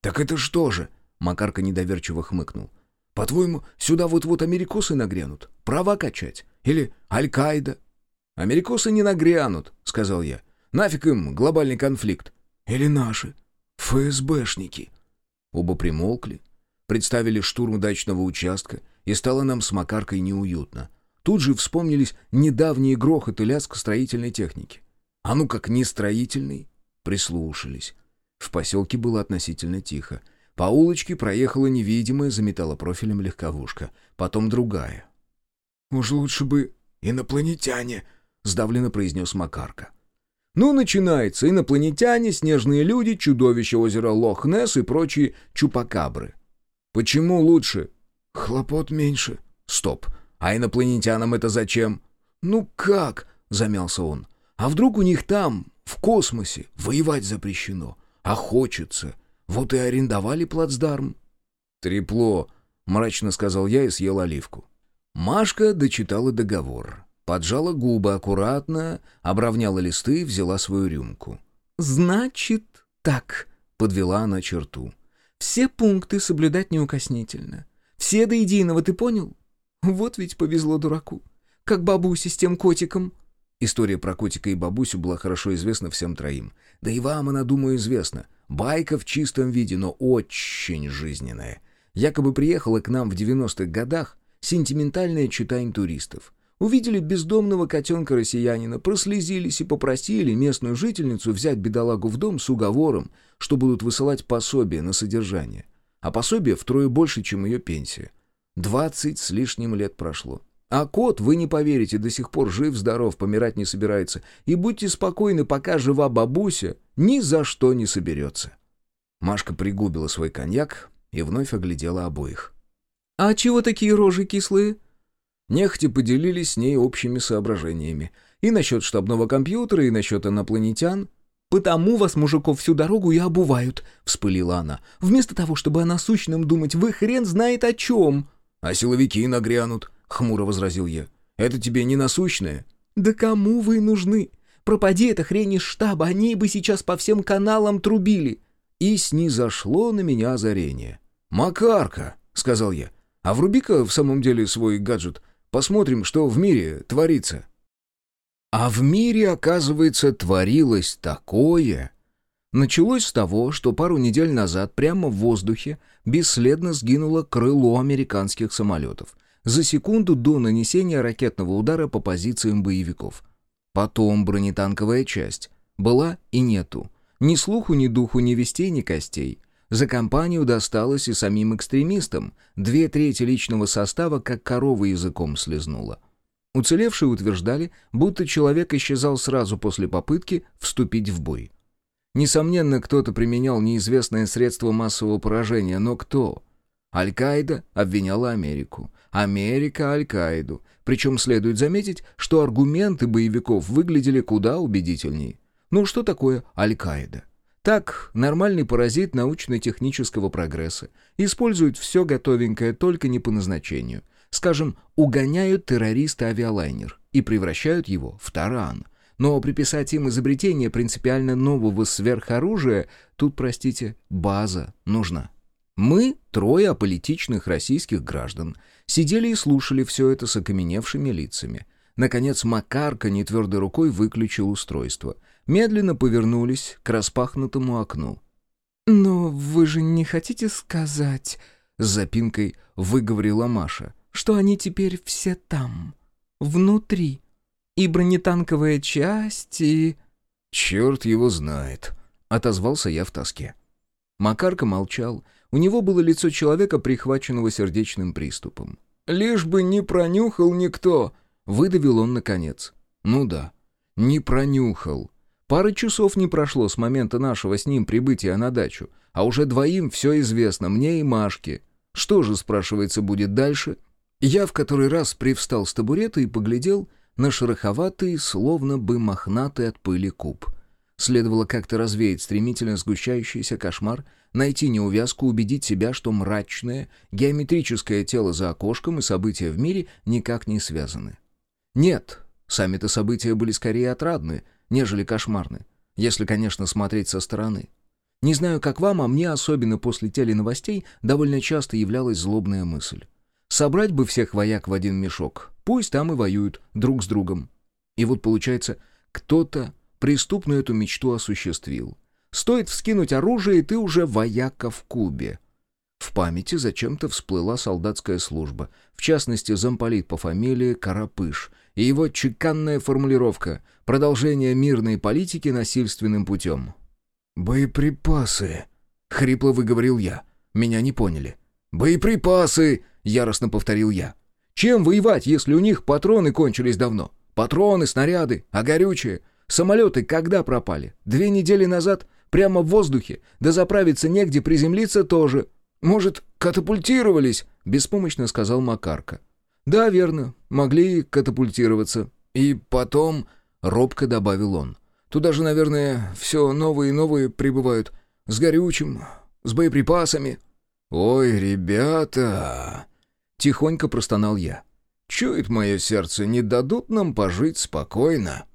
«Так это что же?» Макарка недоверчиво хмыкнул. «По-твоему, сюда вот-вот америкосы нагрянут? Права качать? Или Аль-Каида?» «Америкосы не нагрянут», — сказал я. «Нафиг им глобальный конфликт?» «Или наши? ФСБшники?» Оба примолкли, представили штурм дачного участка, и стало нам с Макаркой неуютно. Тут же вспомнились недавние грохоты лязг строительной техники. А ну как не строительный? Прислушались. В поселке было относительно тихо. По улочке проехала невидимая за металлопрофилем легковушка, потом другая. «Уж лучше бы инопланетяне», — сдавленно произнес Макарка. «Ну, начинается. Инопланетяне, снежные люди, чудовища озера Лох-Несс и прочие чупакабры. Почему лучше?» «Хлопот меньше». «Стоп. А инопланетянам это зачем?» «Ну как?» — замялся он. «А вдруг у них там, в космосе, воевать запрещено? А хочется. Вот и арендовали плацдарм». «Трепло», — мрачно сказал я и съел оливку. Машка дочитала договор. Поджала губы аккуратно, обровняла листы, взяла свою рюмку. «Значит, так», — подвела она черту. «Все пункты соблюдать неукоснительно. Все до единого, ты понял? Вот ведь повезло дураку. Как бабусе с тем котиком». История про котика и бабусю была хорошо известна всем троим. Да и вам она, думаю, известна. Байка в чистом виде, но очень жизненная. Якобы приехала к нам в 90-х годах сентиментальная читань туристов. Увидели бездомного котенка-россиянина, прослезились и попросили местную жительницу взять бедолагу в дом с уговором, что будут высылать пособие на содержание. А пособие втрое больше, чем ее пенсия. Двадцать с лишним лет прошло. А кот, вы не поверите, до сих пор жив-здоров, помирать не собирается. И будьте спокойны, пока жива бабуся, ни за что не соберется. Машка пригубила свой коньяк и вновь оглядела обоих. «А чего такие рожи кислые?» Нехотя поделились с ней общими соображениями. И насчет штабного компьютера, и насчет инопланетян. «Потому вас, мужиков, всю дорогу и обувают», — вспылила она. «Вместо того, чтобы о насущном думать, вы хрен знает о чем». «А силовики нагрянут», — хмуро возразил я. «Это тебе не насущное?» «Да кому вы нужны? Пропади эта хрень из штаба, они бы сейчас по всем каналам трубили». И снизошло на меня озарение. «Макарка», — сказал я, — «а вруби-ка в самом деле свой гаджет. Посмотрим, что в мире творится». А в мире, оказывается, творилось такое. Началось с того, что пару недель назад прямо в воздухе бесследно сгинуло крыло американских самолетов за секунду до нанесения ракетного удара по позициям боевиков. Потом бронетанковая часть. Была и нету. Ни слуху, ни духу, ни вестей, ни костей. За компанию досталось и самим экстремистам. Две трети личного состава как корова языком слезнула. Уцелевшие утверждали, будто человек исчезал сразу после попытки вступить в бой. Несомненно, кто-то применял неизвестное средство массового поражения, но кто? Аль-Каида обвиняла Америку. Америка Аль-Каиду. Причем следует заметить, что аргументы боевиков выглядели куда убедительней. Ну что такое Аль-Каида? Так, нормальный паразит научно-технического прогресса. Используют все готовенькое, только не по назначению. Скажем, угоняют террориста авиалайнер и превращают его в таран. Но приписать им изобретение принципиально нового сверхоружия, тут, простите, база нужна. Мы, трое аполитичных российских граждан, сидели и слушали все это с окаменевшими лицами. Наконец Макарка нетвердой рукой выключил устройство — медленно повернулись к распахнутому окну. «Но вы же не хотите сказать...» — с запинкой выговорила Маша. «Что они теперь все там, внутри, и бронетанковая часть, и...» «Черт его знает», — отозвался я в тоске. Макарка молчал. У него было лицо человека, прихваченного сердечным приступом. «Лишь бы не пронюхал никто», — выдавил он наконец. «Ну да, не пронюхал. Пары часов не прошло с момента нашего с ним прибытия на дачу, а уже двоим все известно, мне и Машке. Что же, спрашивается, будет дальше? Я в который раз привстал с табурета и поглядел на шероховатый, словно бы мохнатый от пыли куб. Следовало как-то развеять стремительно сгущающийся кошмар, найти неувязку, убедить себя, что мрачное, геометрическое тело за окошком и события в мире никак не связаны. Нет, сами-то события были скорее отрадны, нежели кошмарны, если, конечно, смотреть со стороны. Не знаю, как вам, а мне, особенно после теленовостей, довольно часто являлась злобная мысль. Собрать бы всех вояк в один мешок, пусть там и воюют друг с другом. И вот получается, кто-то преступную эту мечту осуществил. Стоит вскинуть оружие, и ты уже вояка в Кубе. В памяти зачем-то всплыла солдатская служба, в частности, замполит по фамилии Карапыш, и его чеканная формулировка «Продолжение мирной политики насильственным путем». «Боеприпасы», — хрипло выговорил я. Меня не поняли. «Боеприпасы!» — яростно повторил я. «Чем воевать, если у них патроны кончились давно? Патроны, снаряды, а горючее? Самолеты когда пропали? Две недели назад? Прямо в воздухе? Да заправиться негде, приземлиться тоже. Может, катапультировались?» — беспомощно сказал Макарка. «Да, верно, могли катапультироваться. И потом...» — робко добавил он. «Туда же, наверное, все новые и новые прибывают. С горючим, с боеприпасами». «Ой, ребята!» — тихонько простонал я. «Чует мое сердце, не дадут нам пожить спокойно».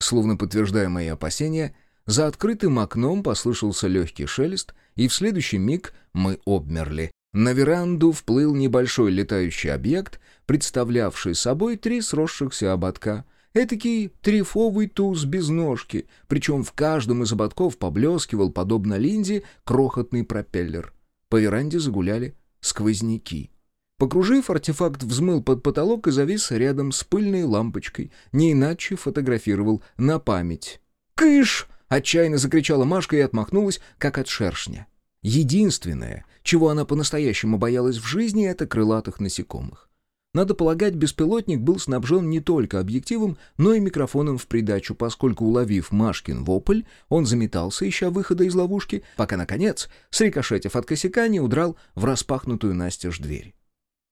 Словно подтверждая мои опасения, за открытым окном послышался легкий шелест, и в следующий миг мы обмерли. На веранду вплыл небольшой летающий объект, представлявший собой три сросшихся ободка. Этакий трифовый туз без ножки, причем в каждом из ободков поблескивал, подобно линзе, крохотный пропеллер. По веранде загуляли сквозняки. Покружив, артефакт взмыл под потолок и завис рядом с пыльной лампочкой, не иначе фотографировал на память. «Кыш!» — отчаянно закричала Машка и отмахнулась, как от шершня. Единственное, чего она по-настоящему боялась в жизни, это крылатых насекомых. Надо полагать, беспилотник был снабжен не только объективом, но и микрофоном в придачу, поскольку, уловив Машкин вопль, он заметался, ища выхода из ловушки, пока, наконец, срикошетив от косяка, не удрал в распахнутую настежь дверь.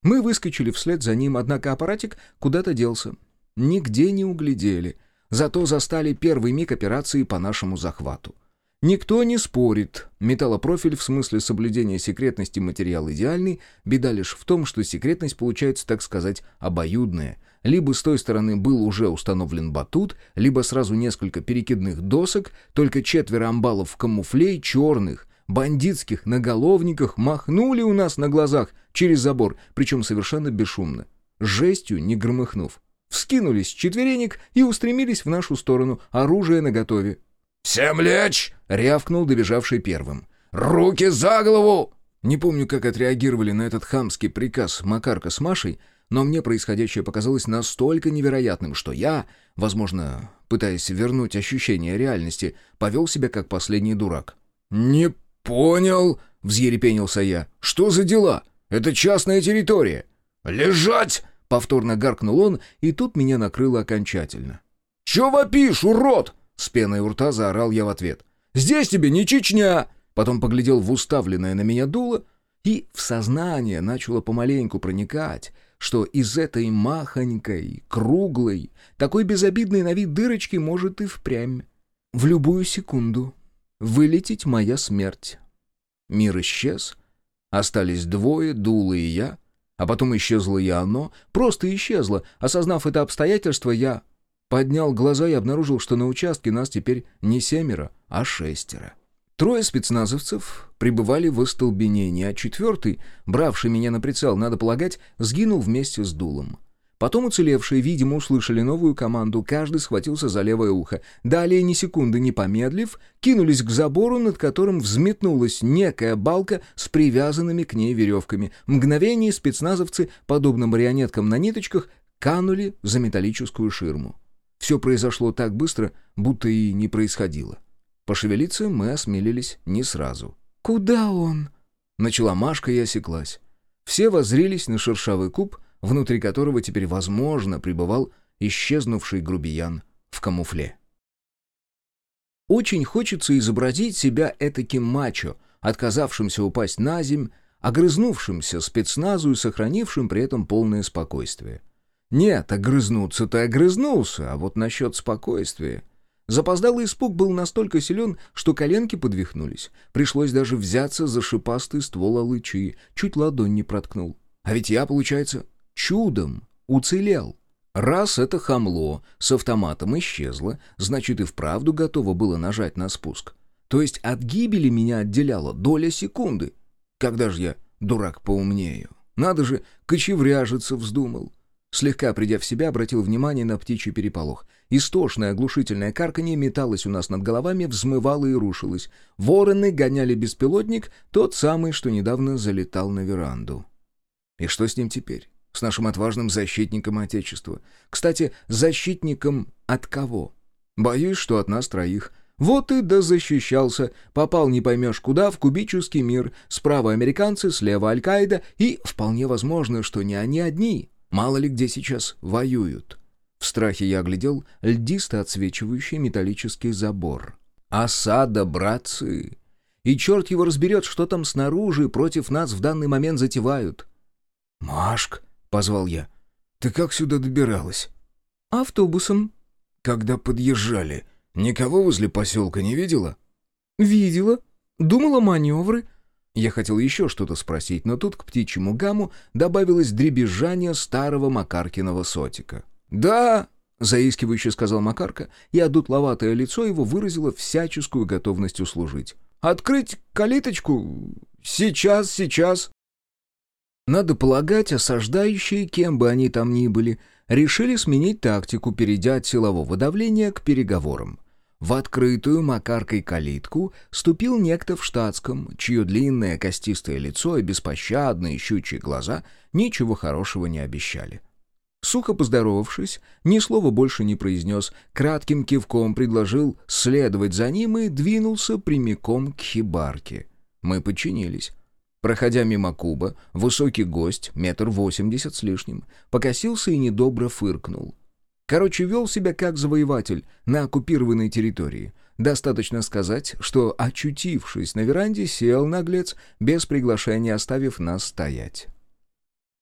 Мы выскочили вслед за ним, однако аппаратик куда-то делся. Нигде не углядели. Зато застали первый миг операции по нашему захвату. Никто не спорит. Металлопрофиль в смысле соблюдения секретности материал идеальный. Беда лишь в том, что секретность получается, так сказать, обоюдная. Либо с той стороны был уже установлен батут, либо сразу несколько перекидных досок, только четверо амбалов в камуфле черных, бандитских наголовниках махнули у нас на глазах через забор, причем совершенно бесшумно, жестью не громыхнув. Вскинулись четверенек и устремились в нашу сторону, оружие наготове. «Всем лечь!» — рявкнул добежавший первым. «Руки за голову!» Не помню, как отреагировали на этот хамский приказ Макарка с Машей, но мне происходящее показалось настолько невероятным, что я, возможно, пытаясь вернуть ощущение реальности, повел себя как последний дурак. «Не «Понял», — взъерепенился я. «Что за дела? Это частная территория». «Лежать!» — повторно гаркнул он, и тут меня накрыло окончательно. «Чё вопишь, урод?» — с пеной у рта заорал я в ответ. «Здесь тебе не Чечня!» Потом поглядел в уставленное на меня дуло, и в сознание начало помаленьку проникать, что из этой махонькой, круглой, такой безобидной на вид дырочки может и впрямь в любую секунду вылететь моя смерть. Мир исчез, остались двое, Дула и я, а потом исчезло и оно, просто исчезло. Осознав это обстоятельство, я поднял глаза и обнаружил, что на участке нас теперь не семеро, а шестеро. Трое спецназовцев пребывали в остолбенении, а четвертый, бравший меня на прицел, надо полагать, сгинул вместе с дулом. Потом уцелевшие, видимо, услышали новую команду, каждый схватился за левое ухо. Далее, ни секунды не помедлив, кинулись к забору, над которым взметнулась некая балка с привязанными к ней веревками. Мгновение спецназовцы, подобно марионеткам на ниточках, канули за металлическую ширму. Все произошло так быстро, будто и не происходило. Пошевелиться мы осмелились не сразу. «Куда он?» Начала Машка и осеклась. Все воззрелись на шершавый куб — внутри которого теперь, возможно, пребывал исчезнувший грубиян в камуфле. Очень хочется изобразить себя этаким мачо, отказавшимся упасть на земь, огрызнувшимся спецназу и сохранившим при этом полное спокойствие. Нет, огрызнуться-то огрызнулся, а вот насчет спокойствия... Запоздалый испуг был настолько силен, что коленки подвихнулись. Пришлось даже взяться за шипастый ствол алычи, чуть ладонь не проткнул. А ведь я, получается, чудом уцелел. Раз это хамло с автоматом исчезло, значит и вправду готово было нажать на спуск. То есть от гибели меня отделяла доля секунды. Когда же я, дурак, поумнею? Надо же, кочевряжиться вздумал. Слегка придя в себя, обратил внимание на птичий переполох. Истошное оглушительное карканье металось у нас над головами, взмывало и рушилось. Вороны гоняли беспилотник, тот самый, что недавно залетал на веранду. И что с ним теперь? С нашим отважным защитником Отечества. Кстати, защитником от кого? Боюсь, что от нас троих. Вот и дозащищался. Попал не поймешь куда, в кубический мир. Справа американцы, слева Аль-Каида. И вполне возможно, что не они одни. Мало ли где сейчас воюют. В страхе я оглядел льдисто отсвечивающий металлический забор. «Осада, братцы!» И черт его разберет, что там снаружи против нас в данный момент затевают. «Машк!» — позвал я. «Ты как сюда добиралась?» «Автобусом». «Когда подъезжали, никого возле поселка не видела?» «Видела. Думала маневры». Я хотел еще что-то спросить, но тут к птичьему гаму добавилось дребезжание старого Макаркиного сотика. «Да!» — заискивающе сказал Макарка, и одутловатое лицо его выразило всяческую готовность услужить. «Открыть калиточку? Сейчас, сейчас!» Надо полагать, осаждающие, кем бы они там ни были, решили сменить тактику, перейдя от силового давления к переговорам. В открытую макаркой калитку ступил некто в штатском, чье длинное костистое лицо и беспощадные щучьи глаза ничего хорошего не обещали. Сухо поздоровавшись, ни слова больше не произнес, кратким кивком предложил следовать за ним и двинулся прямиком к хибарке. Мы подчинились. Проходя мимо куба, высокий гость, метр восемьдесят с лишним, покосился и недобро фыркнул. Короче, вел себя как завоеватель на оккупированной территории. Достаточно сказать, что, очутившись на веранде, сел наглец, без приглашения оставив нас стоять.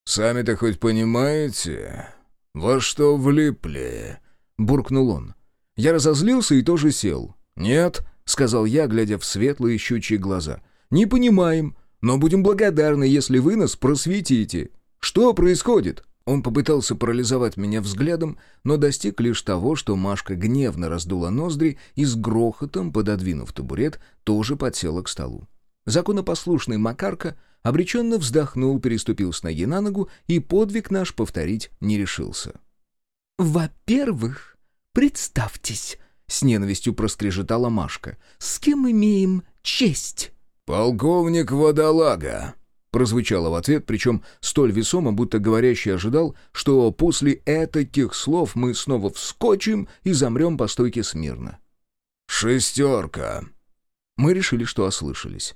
«Сами-то хоть понимаете, во что влипли?» — буркнул он. Я разозлился и тоже сел. «Нет», — сказал я, глядя в светлые щучьи глаза. «Не понимаем, но будем благодарны, если вы нас просветите. Что происходит?» Он попытался парализовать меня взглядом, но достиг лишь того, что Машка гневно раздула ноздри и с грохотом, пододвинув табурет, тоже подсела к столу. Законопослушный Макарка обреченно вздохнул, переступил с ноги на ногу и подвиг наш повторить не решился. «Во-первых, представьтесь», — с ненавистью проскрежетала Машка, — «с кем имеем честь?» «Полковник Водолага», — прозвучало в ответ, причем столь весомо, будто говорящий ожидал, что после этих слов мы снова вскочим и замрем по стойке смирно. «Шестерка». Мы решили, что ослышались.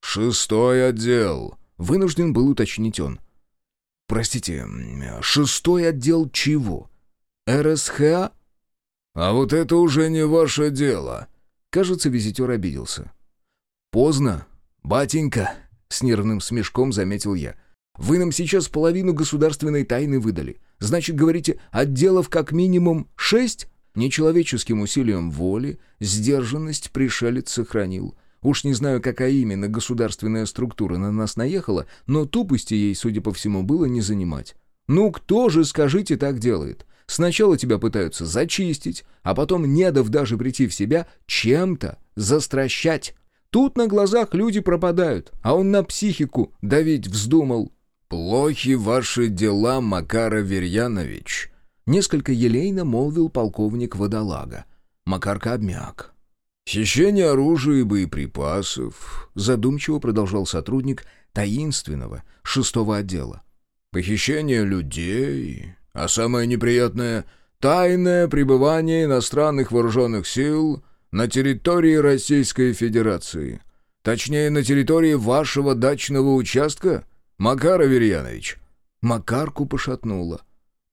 «Шестой отдел», — вынужден был уточнить он. «Простите, шестой отдел чего? РСХА?» «А вот это уже не ваше дело». Кажется, визитер обиделся. «Поздно, батенька», — с нервным смешком заметил я. «Вы нам сейчас половину государственной тайны выдали. Значит, говорите, отделов как минимум шесть?» Нечеловеческим усилием воли сдержанность пришелец сохранил. Уж не знаю, какая именно государственная структура на нас наехала, но тупости ей, судя по всему, было не занимать. «Ну кто же, скажите, так делает?» Сначала тебя пытаются зачистить, а потом, не дав даже прийти в себя, чем-то застращать. Тут на глазах люди пропадают, а он на психику давить вздумал. «Плохи ваши дела, Макар Аверьянович», — несколько елейно молвил полковник Водолага. Макарка обмяк. «Хищение оружия и боеприпасов», — задумчиво продолжал сотрудник таинственного шестого отдела. «Похищение людей, а самое неприятное — тайное пребывание иностранных вооруженных сил на территории Российской Федерации. Точнее, на территории вашего дачного участка, Макар Аверьянович». Макарку пошатнуло.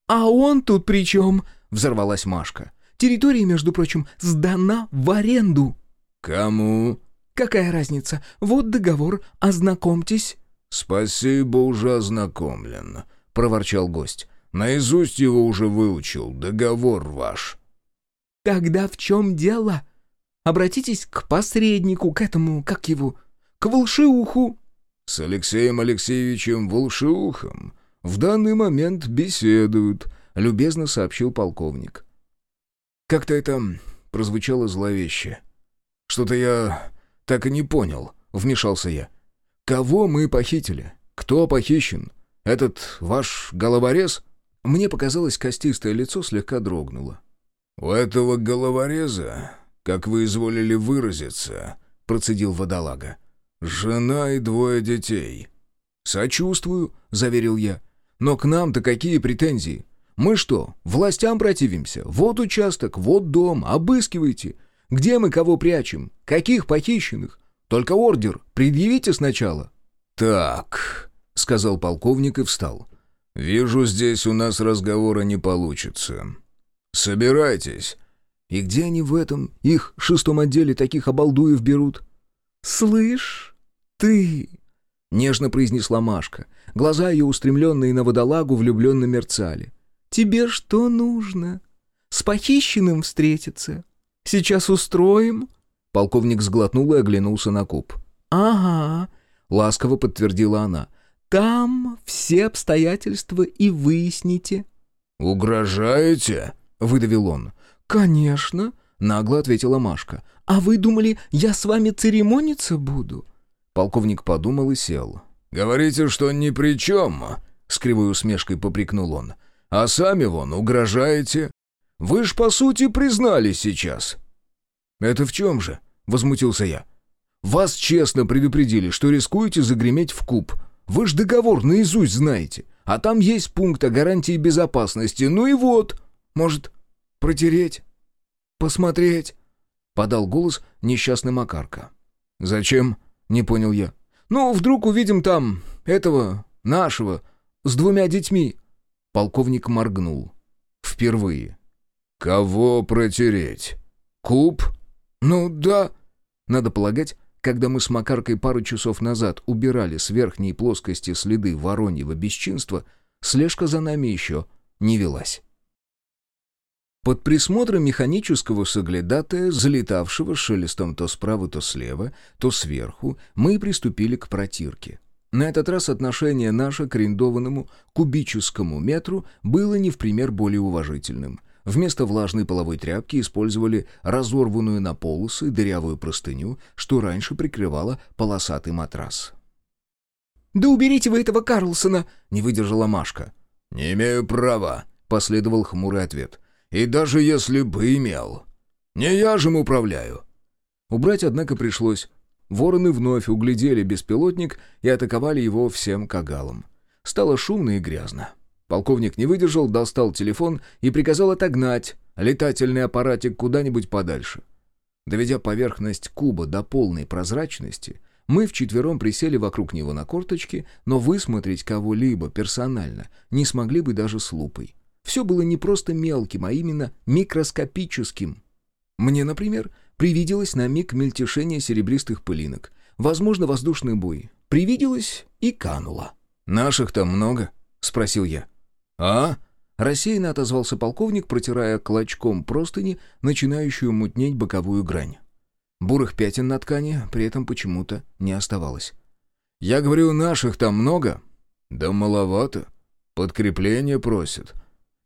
«А он тут при чем?» — взорвалась Машка. Территория, между прочим, сдана в аренду». «Кому?» «Какая разница? Вот договор, ознакомьтесь». «Спасибо, уже ознакомлен», — проворчал гость. «Наизусть его уже выучил, договор ваш». «Тогда в чем дело? Обратитесь к посреднику, к этому, как его, к волшеуху». «С Алексеем Алексеевичем Волшеухом в данный момент беседуют», — любезно сообщил полковник. Как-то это прозвучало зловеще. «Что-то я так и не понял», — вмешался я. «Кого мы похитили? Кто похищен? Этот ваш головорез?» Мне показалось, костистое лицо слегка дрогнуло. «У этого головореза, как вы изволили выразиться», — процедил водолага, — «жена и двое детей». «Сочувствую», — заверил я. «Но к нам-то какие претензии? Мы что, властям противимся? Вот участок, вот дом, обыскивайте. Где мы кого прячем? Каких похищенных? Только ордер предъявите сначала». «Так», — сказал полковник и встал. «Вижу, здесь у нас разговора не получится. Собирайтесь». «И где они в этом, их шестом отделе таких обалдуев берут?» «Слышь, ты...» — нежно произнесла Машка. Глаза ее, устремленные на водолагу, влюбленно мерцали. «Тебе что нужно? С похищенным встретиться? Сейчас устроим?» Полковник сглотнул и оглянулся на куб. «Ага», — ласково подтвердила она. «Там все обстоятельства и выясните». «Угрожаете?» — выдавил он. «Конечно», — нагло ответила Машка. «А вы думали, я с вами церемониться буду?» Полковник подумал и сел. «Говорите, что ни при чем», — с кривой усмешкой попрекнул он. «А сами вон угрожаете. Вы ж, по сути, признали сейчас». «Это в чем же?» — возмутился я. «Вас честно предупредили, что рискуете загреметь в куб. Вы ж договор наизусть знаете, а там есть пункт о гарантии безопасности. Ну и вот, может, протереть, посмотреть?» Подал голос несчастный Макарка. «Зачем?» — не понял я. «Ну, вдруг увидим там этого, нашего, с двумя детьми». Полковник моргнул. Впервые. «Кого протереть? Куб?» «Ну да». Надо полагать, когда мы с Макаркой пару часов назад убирали с верхней плоскости следы вороньего бесчинства, слежка за нами еще не велась. Под присмотром механического соглядатая, залетавшего шелестом то справа, то слева, то сверху, мы приступили к протирке. На этот раз отношение наше к арендованному кубическому метру было не в пример более уважительным. Вместо влажной половой тряпки использовали разорванную на полосы дырявую простыню, что раньше прикрывала полосатый матрас. «Да уберите вы этого Карлсона!» — не выдержала Машка. «Не имею права», — последовал хмурый ответ. «И даже если бы имел. Не я же им управляю». Убрать, однако, пришлось. Вороны вновь углядели беспилотник и атаковали его всем кагалом. Стало шумно и грязно. Полковник не выдержал, достал телефон и приказал отогнать летательный аппаратик куда-нибудь подальше. Доведя поверхность куба до полной прозрачности, мы вчетвером присели вокруг него на корточки, но высмотреть кого-либо персонально не смогли бы даже с лупой. Все было не просто мелким, а именно микроскопическим. Мне, например, привиделось на миг мельтешение серебристых пылинок. Возможно, воздушный бой. Привиделось и кануло. «Наших там много?» — спросил я. «А?» — рассеянно отозвался полковник, протирая клочком простыни, начинающую мутнеть боковую грань. Бурых пятен на ткани при этом почему-то не оставалось. «Я говорю, наших там много?» «Да маловато. Подкрепление просят».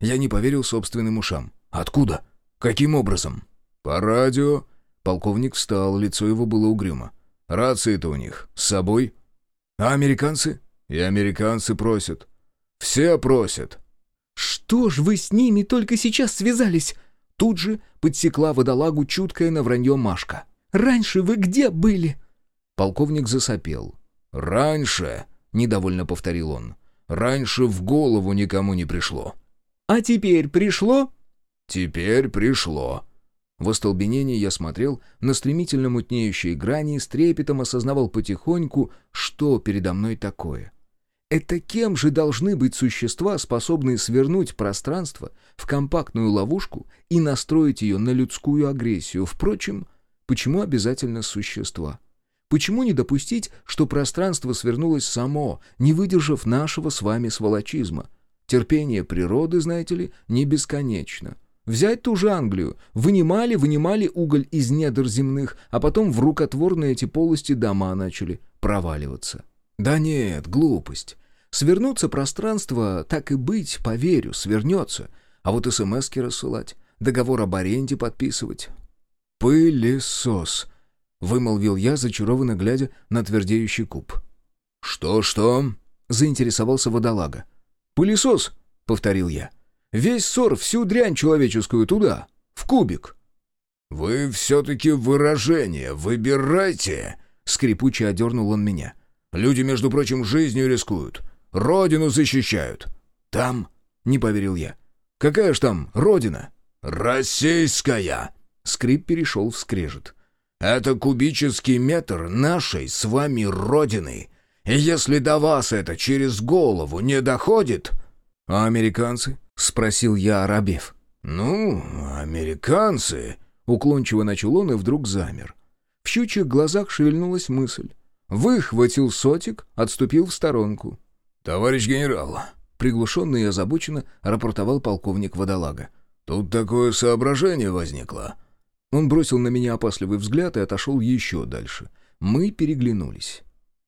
Я не поверил собственным ушам. «Откуда? Каким образом?» «По радио». Полковник встал, лицо его было угрюмо. «Рации-то у них с собой?» «А американцы?» «И американцы просят. Все просят». «Что ж вы с ними только сейчас связались?» Тут же подсекла водолагу чуткая на вранье Машка. «Раньше вы где были?» Полковник засопел. «Раньше», — недовольно повторил он, — «раньше в голову никому не пришло». «А теперь пришло?» «Теперь пришло». В остолбенении я смотрел на стремительно мутнеющие грани и с трепетом осознавал потихоньку, что передо мной такое. Это кем же должны быть существа, способные свернуть пространство в компактную ловушку и настроить ее на людскую агрессию? Впрочем, почему обязательно существа? Почему не допустить, что пространство свернулось само, не выдержав нашего с вами сволочизма? Терпение природы, знаете ли, не бесконечно. Взять ту же Англию. Вынимали, вынимали уголь из недр земных, а потом в рукотворные эти полости дома начали проваливаться. Да нет, глупость. Свернуться пространство, так и быть, поверю, свернется. А вот смски рассылать, договор об аренде подписывать. «Пылесос», вымолвил я, зачарованно глядя на твердеющий куб. «Что-что?» — заинтересовался водолага. «Пылесос», — повторил я. «Весь ссор, всю дрянь человеческую туда, в кубик». «Вы все-таки выражение выбирайте!» — скрипуче одернул он меня. «Люди, между прочим, жизнью рискуют, родину защищают». «Там?» — не поверил я. «Какая ж там родина?» «Российская!» Скрип перешел в скрежет. Это кубический метр нашей с вами Родины. И если до вас это через голову не доходит...» «А американцы?» — спросил я, оробев. «Ну, американцы...» — уклончиво начал он и вдруг замер. В щучьих глазах шевельнулась мысль. Выхватил сотик, отступил в сторонку. «Товарищ генерал», — приглушенно и озабоченно рапортовал полковник Водолага. «Тут такое соображение возникло. Он бросил на меня опасливый взгляд и отошел еще дальше. Мы переглянулись.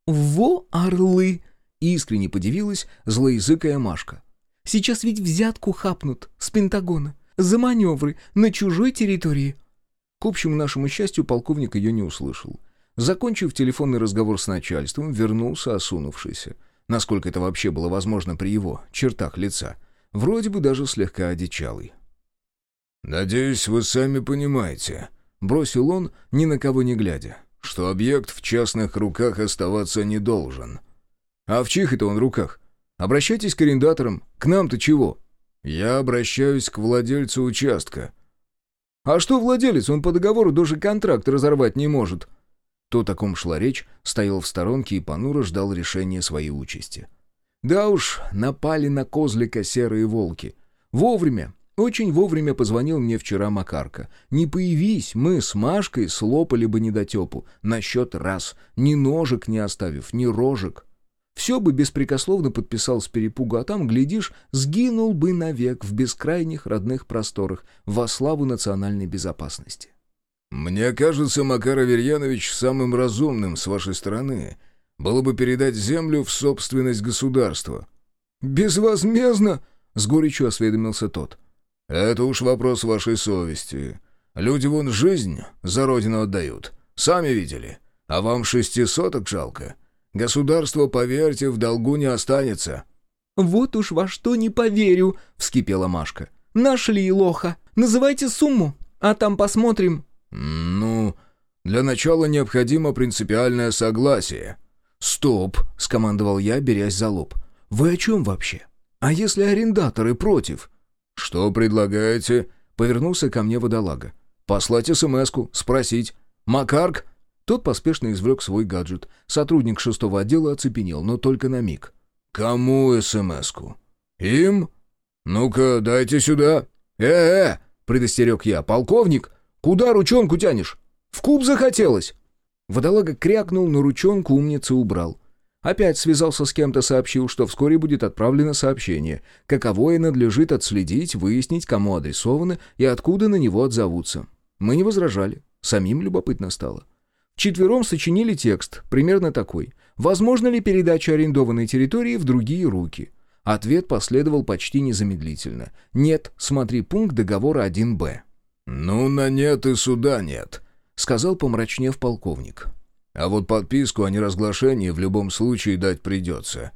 «Во орлы!» — искренне подивилась злоязыкая Машка. «Сейчас ведь взятку хапнут с Пентагона за маневры на чужой территории». К общему нашему счастью, полковник ее не услышал. Закончив телефонный разговор с начальством, вернулся осунувшийся. Насколько это вообще было возможно при его чертах лица. Вроде бы даже слегка одичалый. «Надеюсь, вы сами понимаете», — бросил он, ни на кого не глядя, «что объект в частных руках оставаться не должен». «А в чьих это он руках? Обращайтесь к арендаторам. К нам-то чего?» «Я обращаюсь к владельцу участка». «А что владелец? Он по договору даже контракт разорвать не может». То, о ком шла речь, стоял в сторонке и понуро ждал решения своей участи. Да уж, напали на козлика серые волки. Вовремя, очень вовремя позвонил мне вчера Макарка. Не появись, мы с Машкой слопали бы недотепу. На счет раз. Ни ножек не оставив, ни рожек. Все бы беспрекословно подписал с перепугу, а там, глядишь, сгинул бы навек в бескрайних родных просторах во славу национальной безопасности. «Мне кажется, Макар Аверьянович, самым разумным с вашей стороны было бы передать землю в собственность государства». «Безвозмездно?» — с горечью осведомился тот. «Это уж вопрос вашей совести. Люди вон жизнь за родину отдают. Сами видели. А вам шестисоток жалко. Государство, поверьте, в долгу не останется». «Вот уж во что не поверю», — вскипела Машка. «Нашли лоха. Называйте сумму, а там посмотрим». «Ну, для начала необходимо принципиальное согласие». «Стоп», — скомандовал я, берясь за лоб. «Вы о чем вообще? А если арендаторы против?» «Что предлагаете?» — повернулся ко мне водолага. «Послать СМС-ку, спросить. Макарк?» Тот поспешно извлек свой гаджет. Сотрудник шестого отдела оцепенел, но только на миг. «Кому СМС-ку? Им? Ну-ка, дайте сюда!» «Э-э!» — предостерег я. «Полковник, куда ручонку тянешь? В куб захотелось!» Водолага крякнул, но ручонку умница убрал. Опять связался с кем-то, сообщил, что вскоре будет отправлено сообщение. Каковое надлежит отследить, выяснить, кому адресовано и откуда на него отзовутся. Мы не возражали. Самим любопытно стало. Четвером сочинили текст, примерно такой. Возможно ли передача арендованной территории в другие руки? Ответ последовал почти незамедлительно. Нет, смотри пункт договора 1Б. «Ну, на нет и суда нет», — сказал помрачнев полковник. А вот подписку о неразглашении в любом случае дать придется».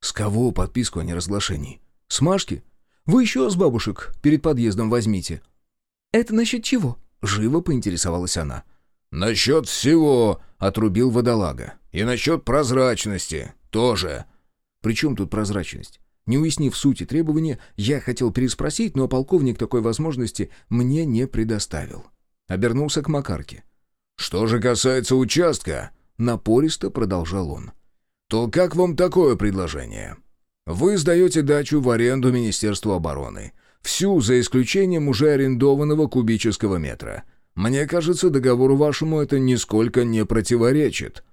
«С кого подписку о неразглашении? С Машки? Вы еще с бабушек перед подъездом возьмите». «Это насчет чего?» — живо поинтересовалась она. «Насчет всего», — отрубил водолага. «И насчет прозрачности тоже». «При чем тут прозрачность?» Не уяснив сути требования, я хотел переспросить, но полковник такой возможности мне не предоставил. Обернулся к Макарке. «Что же касается участка», — напористо продолжал он. то как вам такое предложение? Вы сдаете дачу в аренду Министерству обороны. Всю, за исключением уже арендованного кубического метра. Мне кажется, договору вашему это нисколько не противоречит».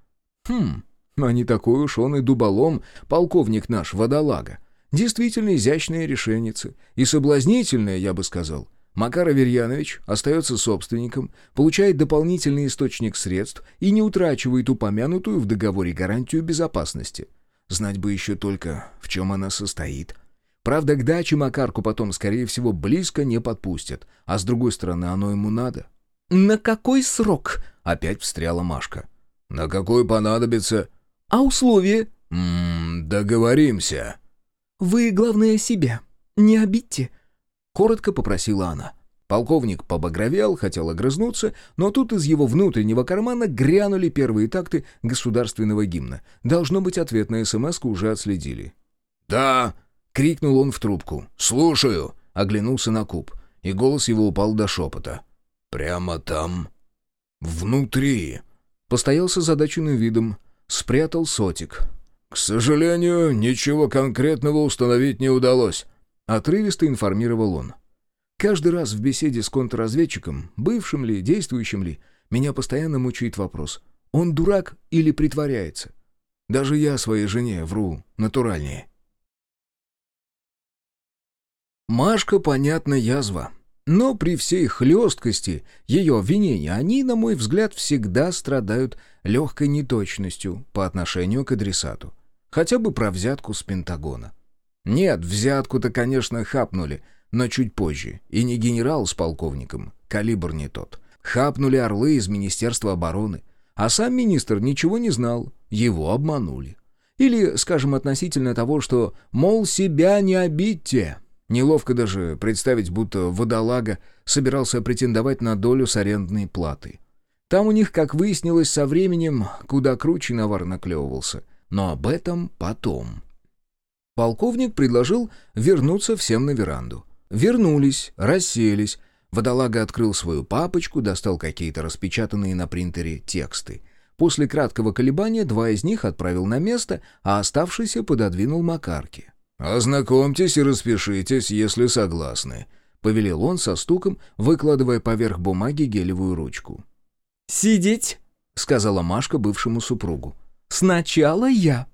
«Хм, а не такой уж он и дуболом, полковник наш, водолага. Действительно изящные решеницы. И соблазнительные, я бы сказал. Макар Аверьянович остается собственником, получает дополнительный источник средств и не утрачивает упомянутую в договоре гарантию безопасности. Знать бы еще только, в чем она состоит. Правда, к даче Макарку потом, скорее всего, близко не подпустят, а с другой стороны, оно ему надо. «На какой срок?» — опять встряла Машка. «На какой понадобится?» «А условия?» «Ммм, договоримся». «Вы, главное, себя не обидьте», — коротко попросила она. Полковник побагровел, хотел огрызнуться, но тут из его внутреннего кармана грянули первые такты государственного гимна. Должно быть, ответ на смс уже отследили. «Да!» — крикнул он в трубку. «Слушаю!» — оглянулся на куб, и голос его упал до шепота. «Прямо там? Внутри?» Постоял с озадаченным видом, спрятал сотик. «К сожалению, ничего конкретного установить не удалось», — отрывисто информировал он. Каждый раз в беседе с контрразведчиком, бывшим ли, действующим ли, меня постоянно мучает вопрос, он дурак или притворяется? Даже я своей жене вру натуральнее. Машка, понятно, язва. Но при всей хлесткости ее обвинения, они, на мой взгляд, всегда страдают легкой неточностью по отношению к адресату. Хотя бы про взятку с Пентагона. Нет, взятку-то, конечно, хапнули, но чуть позже. И не генерал с полковником, калибр не тот. Хапнули орлы из Министерства обороны. А сам министр ничего не знал, его обманули. Или, скажем, относительно того, что, мол, себя не обидьте. Неловко даже представить, будто водолага собирался претендовать на долю с арендной платы. Там у них, как выяснилось со временем, куда круче навар наклевывался — но об этом потом. Полковник предложил вернуться всем на веранду. Вернулись, расселись. Водолага открыл свою папочку, достал какие-то распечатанные на принтере тексты. После краткого колебания два из них отправил на место, а оставшийся пододвинул Макарке. «Ознакомьтесь и распишитесь, если согласны», — повелел он со стуком, выкладывая поверх бумаги гелевую ручку. «Сидеть», — сказала Машка бывшему супругу. Сначала я».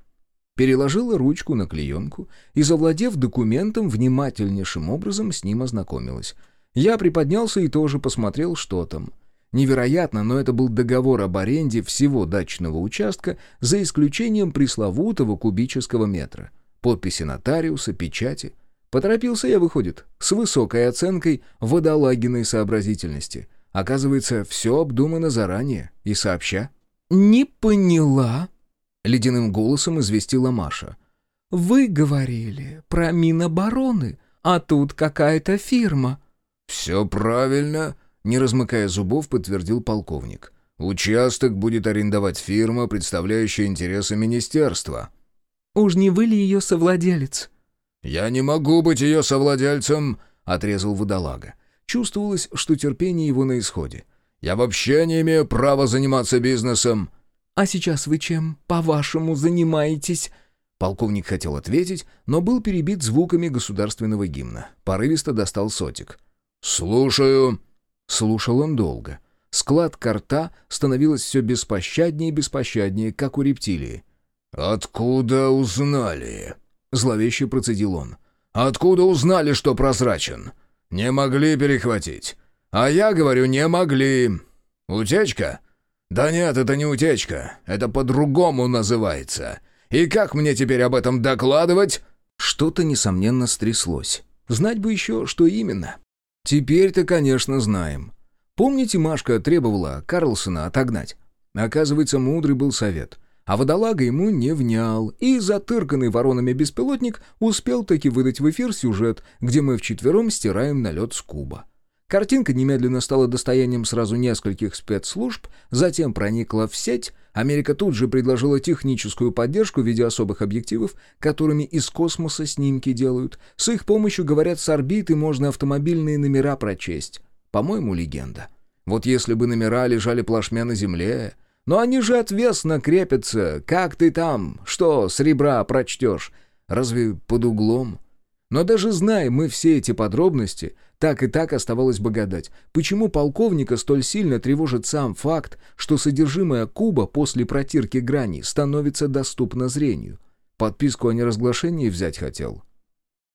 Переложила ручку на клеенку и, завладев документом, внимательнейшим образом с ним ознакомилась. Я приподнялся и тоже посмотрел, что там. Невероятно, но это был договор об аренде всего дачного участка, за исключением пресловутого кубического метра. Подписи нотариуса, печати. Поторопился я, выходит, с высокой оценкой водолагиной сообразительности. Оказывается, все обдумано заранее и сообща. «Не поняла», — ледяным голосом известила Маша. «Вы говорили про Минобороны, а тут какая-то фирма». «Все правильно», — не размыкая зубов, подтвердил полковник. «Участок будет арендовать фирма, представляющая интересы министерства». «Уж не вы ли ее совладелец?» «Я не могу быть ее совладельцем», — отрезал водолага. Чувствовалось, что терпение его на исходе. «Я вообще не имею права заниматься бизнесом». «А сейчас вы чем, по-вашему, занимаетесь?» Полковник хотел ответить, но был перебит звуками государственного гимна. Порывисто достал сотик. «Слушаю». Слушал он долго. Складка рта становилась все беспощаднее и беспощаднее, как у рептилии. «Откуда узнали?» — зловеще процедил он. «Откуда узнали, что прозрачен? Не могли перехватить. А я говорю, не могли. Утечка? «Да нет, это не утечка. Это по-другому называется. И как мне теперь об этом докладывать?» Что-то, несомненно, стряслось. Знать бы еще, что именно. Теперь-то, конечно, знаем. Помните, Машка требовала Карлсона отогнать? Оказывается, мудрый был совет. А водолага ему не внял, и затырканный воронами беспилотник успел таки выдать в эфир сюжет, где мы вчетвером стираем налет с куба. Картинка немедленно стала достоянием сразу нескольких спецслужб, затем проникла в сеть. Америка тут же предложила техническую поддержку в виде особых объективов, которыми из космоса снимки делают. С их помощью, говорят, с орбиты можно автомобильные номера прочесть. По-моему, легенда. Вот если бы номера лежали плашмя на Земле, Но они же отвесно крепятся. Как ты там? Что, с ребра прочтешь? Разве под углом? Но даже зная мы все эти подробности, так и так оставалось бы гадать, почему полковника столь сильно тревожит сам факт, что содержимое куба после протирки граней становится доступно зрению. Подписку о неразглашении взять хотел.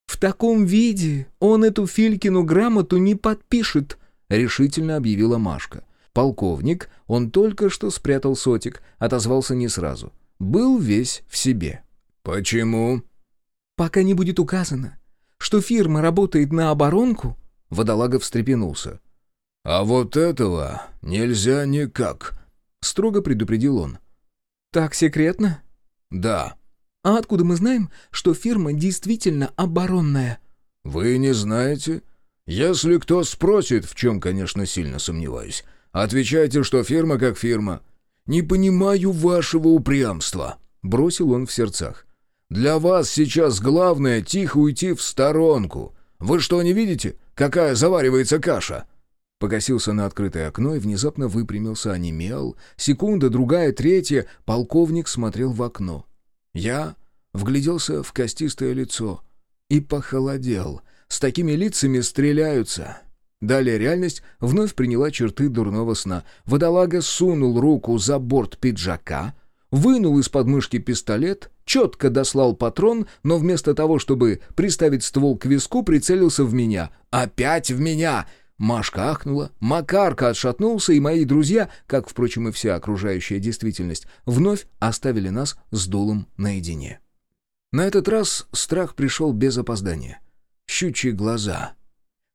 «В таком виде он эту Филькину грамоту не подпишет», — решительно объявила Машка. Полковник, он только что спрятал сотик, отозвался не сразу. Был весь в себе. «Почему?» «Пока не будет указано, что фирма работает на оборонку?» Водолагов встрепенулся. «А вот этого нельзя никак», — строго предупредил он. «Так секретно?» «Да». «А откуда мы знаем, что фирма действительно оборонная?» «Вы не знаете? Если кто спросит, в чем, конечно, сильно сомневаюсь, отвечайте, что фирма как фирма. Не понимаю вашего упрямства», — бросил он в сердцах. Для вас сейчас главное тихо уйти в сторонку. Вы что, не видите, какая заваривается каша?» Покосился на открытое окно и внезапно выпрямился, онемел. Секунда, другая, третья. Полковник смотрел в окно. Я вгляделся в костистое лицо и похолодел. С такими лицами стреляются. Далее реальность вновь приняла черты дурного сна. Водолага сунул руку за борт пиджака, вынул из подмышки пистолет четко дослал патрон, но вместо того, чтобы приставить ствол к виску, прицелился в меня. «Опять в меня!» Машка ахнула, Макарка отшатнулся, и мои друзья, как, впрочем, и вся окружающая действительность, вновь оставили нас с дулом наедине. На этот раз страх пришел без опоздания. Щучьи глаза.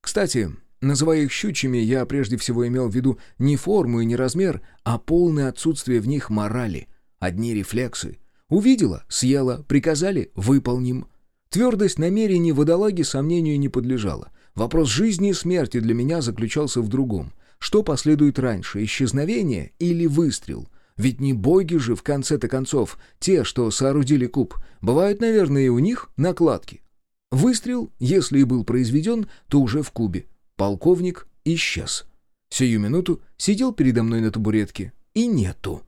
Кстати, называя их щучьими, я прежде всего имел в виду не форму и не размер, а полное отсутствие в них морали, одни рефлексы — Увидела, съела, приказали, выполним. Твердость намерений водолаги сомнению не подлежала. Вопрос жизни и смерти для меня заключался в другом. Что последует раньше, исчезновение или выстрел? Ведь не боги же, в конце-то концов, те, что соорудили куб. Бывают, наверное, и у них накладки. Выстрел, если и был произведен, то уже в кубе. Полковник исчез. Сию минуту сидел передо мной на табуретке. И нету.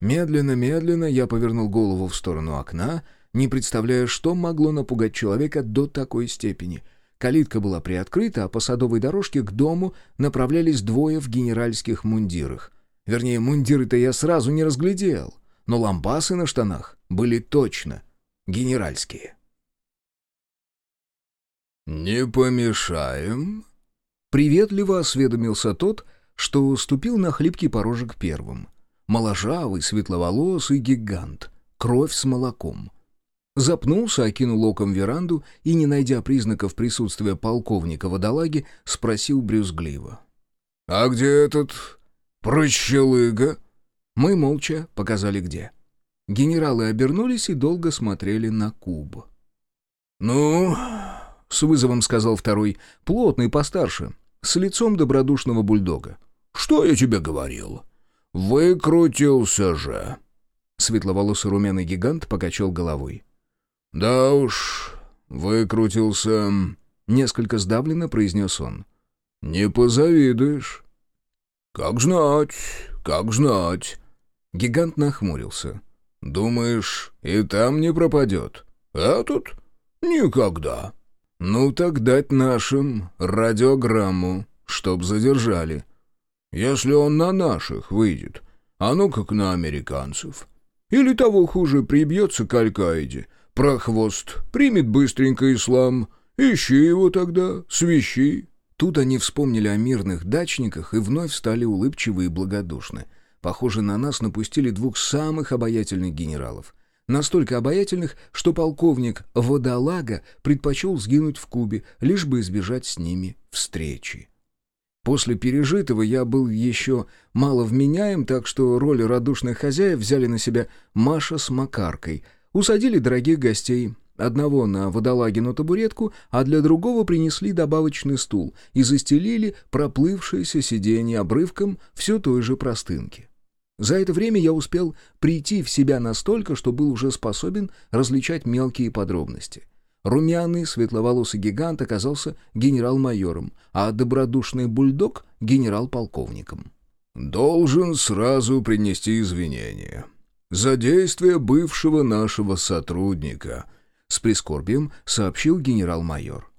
Медленно-медленно я повернул голову в сторону окна, не представляя, что могло напугать человека до такой степени. Калитка была приоткрыта, а по садовой дорожке к дому направлялись двое в генеральских мундирах. Вернее, мундиры-то я сразу не разглядел, но лампасы на штанах были точно генеральские. «Не помешаем?» Приветливо осведомился тот, что ступил на хлипкий порожек первым — Моложавый, светловолосый гигант. Кровь с молоком. Запнулся, окинул оком веранду и, не найдя признаков присутствия полковника водолаги, спросил брюзгливо. «А где этот... прощелыга?» Мы молча показали где. Генералы обернулись и долго смотрели на куб. «Ну...» — с вызовом сказал второй, плотный, постарше, с лицом добродушного бульдога. «Что я тебе говорил? «Выкрутился же!» Светловолосый румяный гигант покачал головой. «Да уж, выкрутился...» Несколько сдавленно произнес он. «Не позавидуешь». «Как знать, как знать». Гигант нахмурился. «Думаешь, и там не пропадет? Этот? Никогда». «Ну так дать нашим радиограмму, чтоб задержали». Если он на наших выйдет, а ну как на американцев. Или того хуже, прибьется к Аль-Каиде, прохвост, примет быстренько ислам, ищи его тогда, свищи». Тут они вспомнили о мирных дачниках и вновь стали улыбчивы и благодушны. Похоже, на нас напустили двух самых обаятельных генералов. Настолько обаятельных, что полковник Водолага предпочел сгинуть в Кубе, лишь бы избежать с ними встречи. После пережитого я был еще мало вменяем, так что роль радушных хозяев взяли на себя Маша с Макаркой. Усадили дорогих гостей. Одного на водолагину табуретку, а для другого принесли добавочный стул и застелили проплывшееся сиденье обрывком все той же простынки. За это время я успел прийти в себя настолько, что был уже способен различать мелкие подробности. Румяный, светловолосый гигант оказался генерал-майором, а добродушный бульдог — генерал-полковником. должен сразу принести извинения за действия бывшего нашего сотрудника», — с прискорбием сообщил генерал-майор.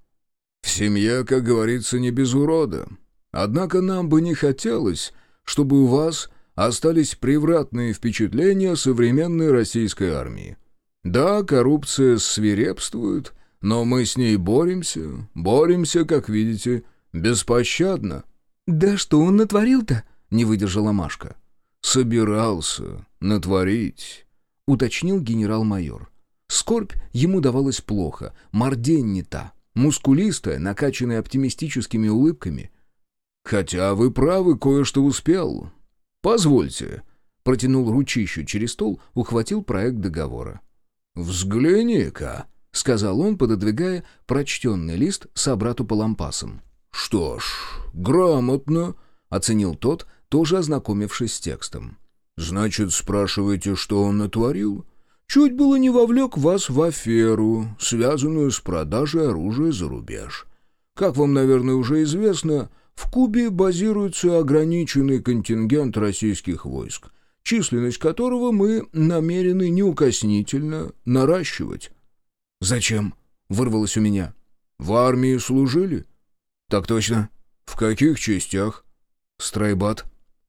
«В семье, как говорится, не без урода. Однако нам бы не хотелось, чтобы у вас остались превратные впечатления современной российской армии. Да, коррупция свирепствует, но мы с ней боремся, боремся, как видите, беспощадно». «Да что он натворил-то?» — не выдержала Машка. «Собирался натворить», — уточнил генерал-майор. Скорбь ему давалась плохо, мордень не та, мускулистая, накачанная оптимистическими улыбками. «Хотя вы правы, кое-что успел. Позвольте», — протянул ручищу через стол, ухватил проект договора. «Взгляни-ка», — сказал он, пододвигая прочтенный лист собрату по лампасам. «Что ж, грамотно», — оценил тот, тоже ознакомившись с текстом. «Значит, спрашиваете, что он натворил? Чуть было не вовлек вас в аферу, связанную с продажей оружия за рубеж. Как вам, наверное, уже известно, в Кубе базируется ограниченный контингент российских войск, численность которого мы намерены неукоснительно наращивать». «Зачем?» — вырвалось у меня. «В армии служили?» «Так точно». «В каких частях?» «Стройбат».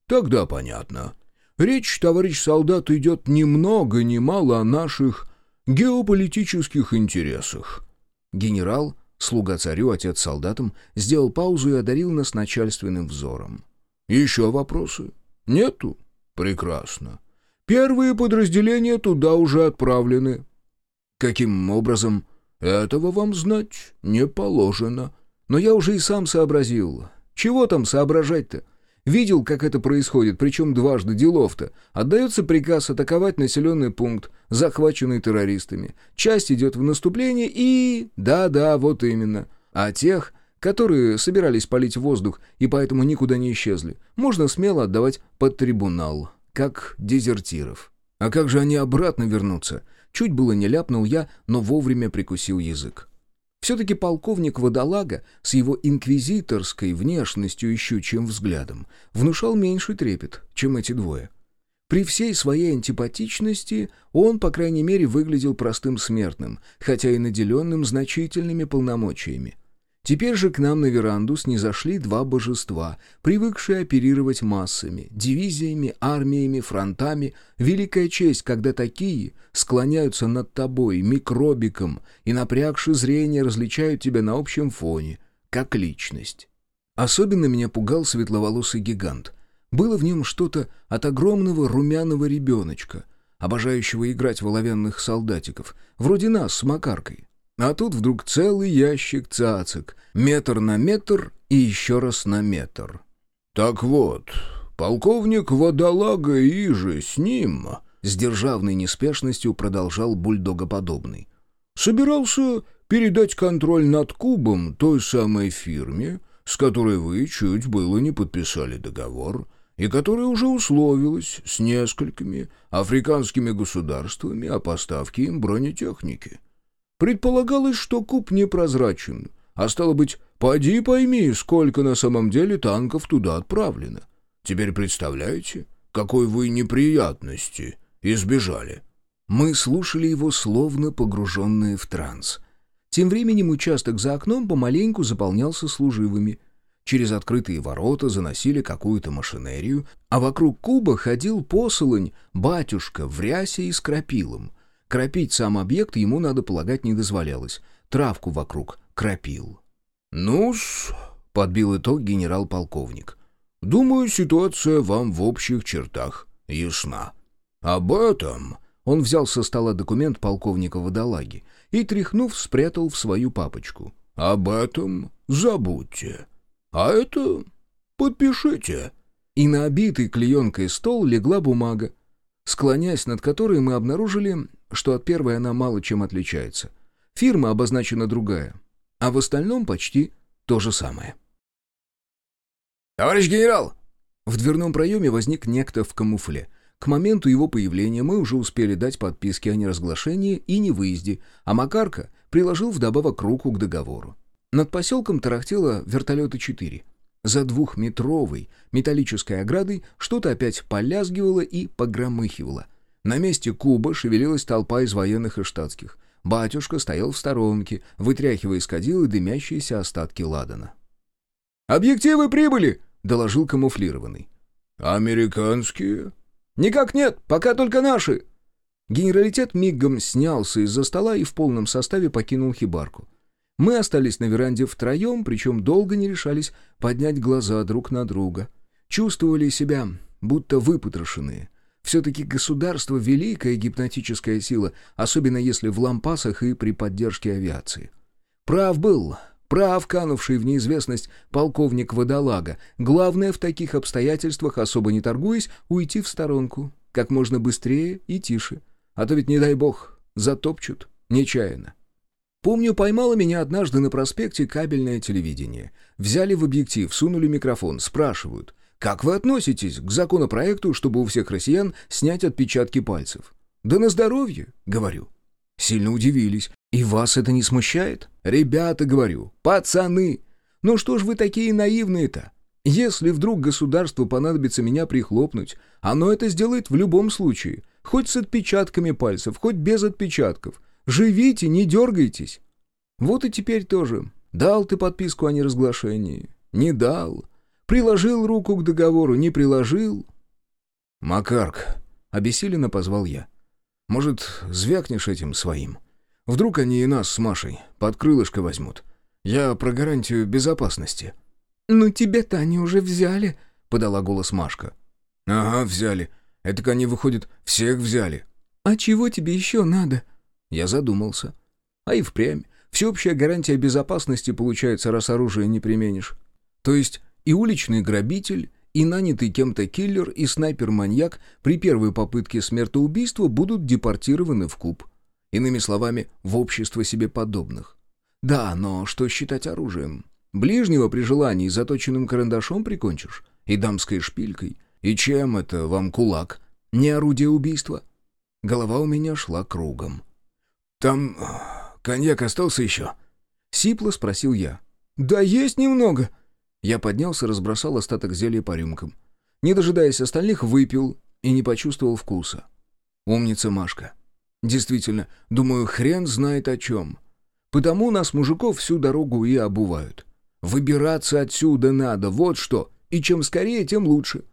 «Тогда понятно. Речь, товарищ солдат, идет ни много ни мало о наших геополитических интересах». Генерал, слуга царю, отец солдатам, сделал паузу и одарил нас начальственным взором. «Еще вопросы?» «Нету?» «Прекрасно. Первые подразделения туда уже отправлены». «Каким образом?» «Этого вам знать не положено». Но я уже и сам сообразил. Чего там соображать-то? Видел, как это происходит, причем дважды делов-то. Отдается приказ атаковать населенный пункт, захваченный террористами. Часть идет в наступление и... Да-да, вот именно. А тех, которые собирались палить воздух и поэтому никуда не исчезли, можно смело отдавать под трибунал, как дезертиров. А как же они обратно вернутся? Чуть было не ляпнул я, но вовремя прикусил язык. Все-таки полковник Водолага с его инквизиторской внешностью и щучьим взглядом внушал меньший трепет, чем эти двое. При всей своей антипатичности он, по крайней мере, выглядел простым смертным, хотя и наделенным значительными полномочиями. Теперь же к нам на веранду снизошли два божества, привыкшие оперировать массами, дивизиями, армиями, фронтами. Великая честь, когда такие склоняются над тобой, микробиком, и, напрягши зрение, различают тебя на общем фоне, как личность. Особенно меня пугал светловолосый гигант. Было в нем что-то от огромного румяного ребеночка, обожающего играть в оловянных солдатиков, вроде нас с Макаркой. А тут вдруг целый ящик цацик, метр на метр и еще раз на метр. «Так вот, полковник Водолага и же с ним...» С державной неспешностью продолжал бульдогоподобный. «Собирался передать контроль над Кубом той самой фирме, с которой вы чуть было не подписали договор, и которая уже условилась с несколькими африканскими государствами о поставке им бронетехники». Предполагалось, что куб непрозрачен, а стало быть, поди пойми, сколько на самом деле танков туда отправлено. Теперь представляете, какой вы неприятности избежали?» Мы слушали его, словно погруженные в транс. Тем временем участок за окном помаленьку заполнялся служивыми. Через открытые ворота заносили какую-то машинерию, а вокруг куба ходил посолонь, батюшка в рясе и с крапилом — Кропить сам объект ему, надо полагать, не дозволялось. Травку вокруг кропил. «Ну-с», — подбил итог генерал-полковник. «Думаю, ситуация вам в общих чертах ясна. Об этом...» Он взял со стола документ полковника Водолаги и, тряхнув, спрятал в свою папочку. «Об этом забудьте. А это подпишите». И на обитый клеенкой стол легла бумага, склоняясь над которой мы обнаружили, что от первой она мало чем отличается. Фирма обозначена другая, а в остальном почти то же самое. «Товарищ генерал!» В дверном проеме возник некто в камуфле. К моменту его появления мы уже успели дать подписки о неразглашении и невыезде, а Макарка приложил вдобавок руку к договору. Над поселком тарахтело вертолеты 4. За двухметровой металлической оградой что-то опять полязгивало и погромыхивало. На месте куба шевелилась толпа из военных и штатских. Батюшка стоял в сторонке, вытряхивая из кадила дымящиеся остатки ладана. «Объективы прибыли!» — доложил камуфлированный. «Американские?» «Никак нет, пока только наши!» Генералитет мигом снялся из-за стола и в полном составе покинул хибарку. Мы остались на веранде втроем, причем долго не решались поднять глаза друг на друга. Чувствовали себя будто выпотрошенные. Все-таки государство — великая гипнотическая сила, особенно если в лампасах и при поддержке авиации. Прав был, прав канувший в неизвестность полковник Водолага. Главное в таких обстоятельствах, особо не торгуясь, уйти в сторонку, как можно быстрее и тише. А то ведь, не дай бог, затопчут нечаянно. Помню, поймало меня однажды на проспекте кабельное телевидение. Взяли в объектив, сунули микрофон, спрашивают — как вы относитесь к законопроекту, чтобы у всех россиян снять отпечатки пальцев? Да на здоровье, говорю. Сильно удивились. И вас это не смущает? Ребята, говорю, пацаны, ну что ж вы такие наивные-то? Если вдруг государству понадобится меня прихлопнуть, оно это сделает в любом случае. Хоть с отпечатками пальцев, хоть без отпечатков. Живите, не дергайтесь. Вот и теперь тоже. Дал ты подписку о неразглашении? Не дал. Приложил руку к договору, не приложил. «Макарк», — обессиленно позвал я. «Может, звякнешь этим своим? Вдруг они и нас с Машей под крылышко возьмут. Я про гарантию безопасности». «Ну тебе-то они уже взяли», — подала голос Машка. «Ага, взяли. Это они, выходит, всех взяли». «А чего тебе еще надо?» Я задумался. А и впрямь. Всеобщая гарантия безопасности получается, раз оружие не применишь. То есть и уличный грабитель, и нанятый кем-то киллер, и снайпер-маньяк при первой попытке смертоубийства будут депортированы в куб. Иными словами, в общество себе подобных. Да, но что считать оружием? Ближнего при желании заточенным карандашом прикончишь? И дамской шпилькой? И чем это вам кулак? Не орудие убийства? Голова у меня шла кругом. «Там коньяк остался еще?» Сипло спросил я. «Да есть немного», я поднялся, разбросал остаток зелья по рюмкам. Не дожидаясь остальных, выпил и не почувствовал вкуса. Умница Машка. Действительно, думаю, хрен знает о чем. Потому нас, мужиков, всю дорогу и обувают. Выбираться отсюда надо, вот что. И чем скорее, тем лучше.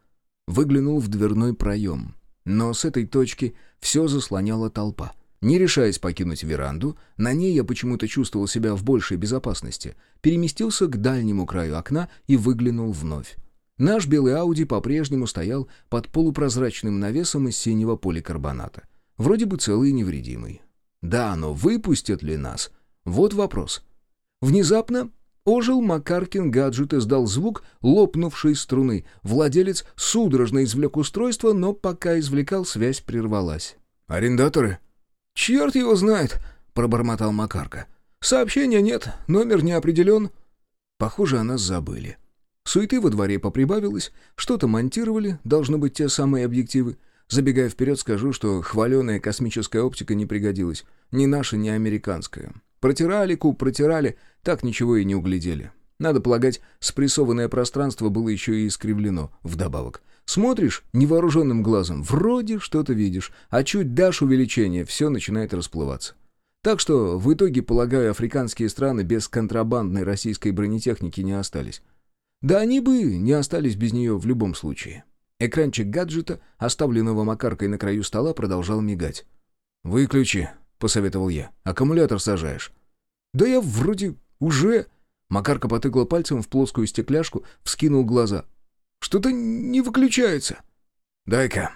Выглянул в дверной проем. Но с этой точки все заслоняла толпа. Не решаясь покинуть веранду, на ней я почему-то чувствовал себя в большей безопасности, переместился к дальнему краю окна и выглянул вновь. Наш белый Ауди по-прежнему стоял под полупрозрачным навесом из синего поликарбоната. Вроде бы целый и невредимый. Да, но выпустят ли нас? Вот вопрос. Внезапно ожил Макаркин гаджет и сдал звук лопнувшей струны. Владелец судорожно извлек устройство, но пока извлекал, связь прервалась. «Арендаторы?» «Черт его знает», — пробормотал Макарка. «Сообщения нет, номер не определен». Похоже, о нас забыли. Суеты во дворе поприбавилось, что-то монтировали, должны быть те самые объективы. Забегая вперед, скажу, что хваленая космическая оптика не пригодилась. Ни наша, ни американская. Протирали, куб протирали, так ничего и не углядели. Надо полагать, спрессованное пространство было еще и искривлено вдобавок. Смотришь невооруженным глазом, вроде что-то видишь, а чуть дашь увеличение, все начинает расплываться. Так что, в итоге, полагаю, африканские страны без контрабандной российской бронетехники не остались. Да они бы не остались без нее в любом случае. Экранчик гаджета, оставленного Макаркой на краю стола, продолжал мигать. «Выключи», — посоветовал я. «Аккумулятор сажаешь». «Да я вроде уже...» Макарка потыкал пальцем в плоскую стекляшку, вскинул глаза. Что-то не выключается». «Дай-ка».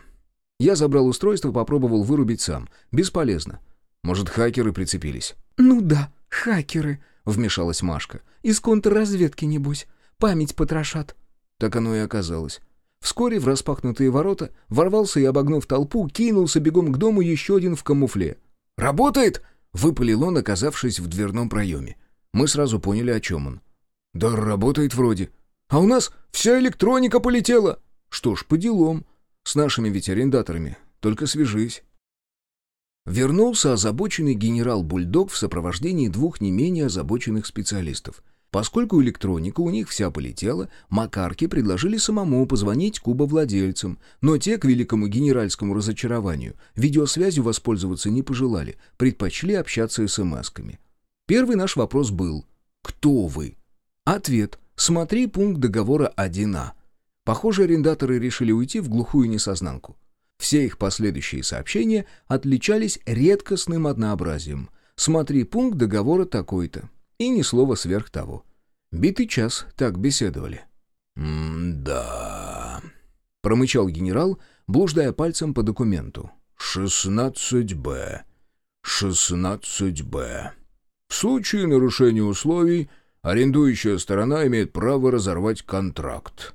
Я забрал устройство, попробовал вырубить сам. Бесполезно. Может, хакеры прицепились? «Ну да, хакеры», — вмешалась Машка. «Из контрразведки, небось. Память потрошат». Так оно и оказалось. Вскоре в распахнутые ворота ворвался и, обогнув толпу, кинулся бегом к дому еще один в камуфле. «Работает!» — выпалил он, оказавшись в дверном проеме. Мы сразу поняли, о чем он. «Да работает вроде», а у нас вся электроника полетела. Что ж, по делам. С нашими ведь арендаторами. Только свяжись. Вернулся озабоченный генерал Бульдог в сопровождении двух не менее озабоченных специалистов. Поскольку электроника у них вся полетела, Макарки предложили самому позвонить кубовладельцам, но те, к великому генеральскому разочарованию, видеосвязью воспользоваться не пожелали, предпочли общаться смс-ками. Первый наш вопрос был «Кто вы?». Ответ «Смотри пункт договора 1А». Похоже, арендаторы решили уйти в глухую несознанку. Все их последующие сообщения отличались редкостным однообразием. «Смотри пункт договора такой-то». И ни слова сверх того. Битый час так беседовали. «М-да...» — промычал генерал, блуждая пальцем по документу. «16 Б. 16 Б. В случае нарушения условий арендующая сторона имеет право разорвать контракт».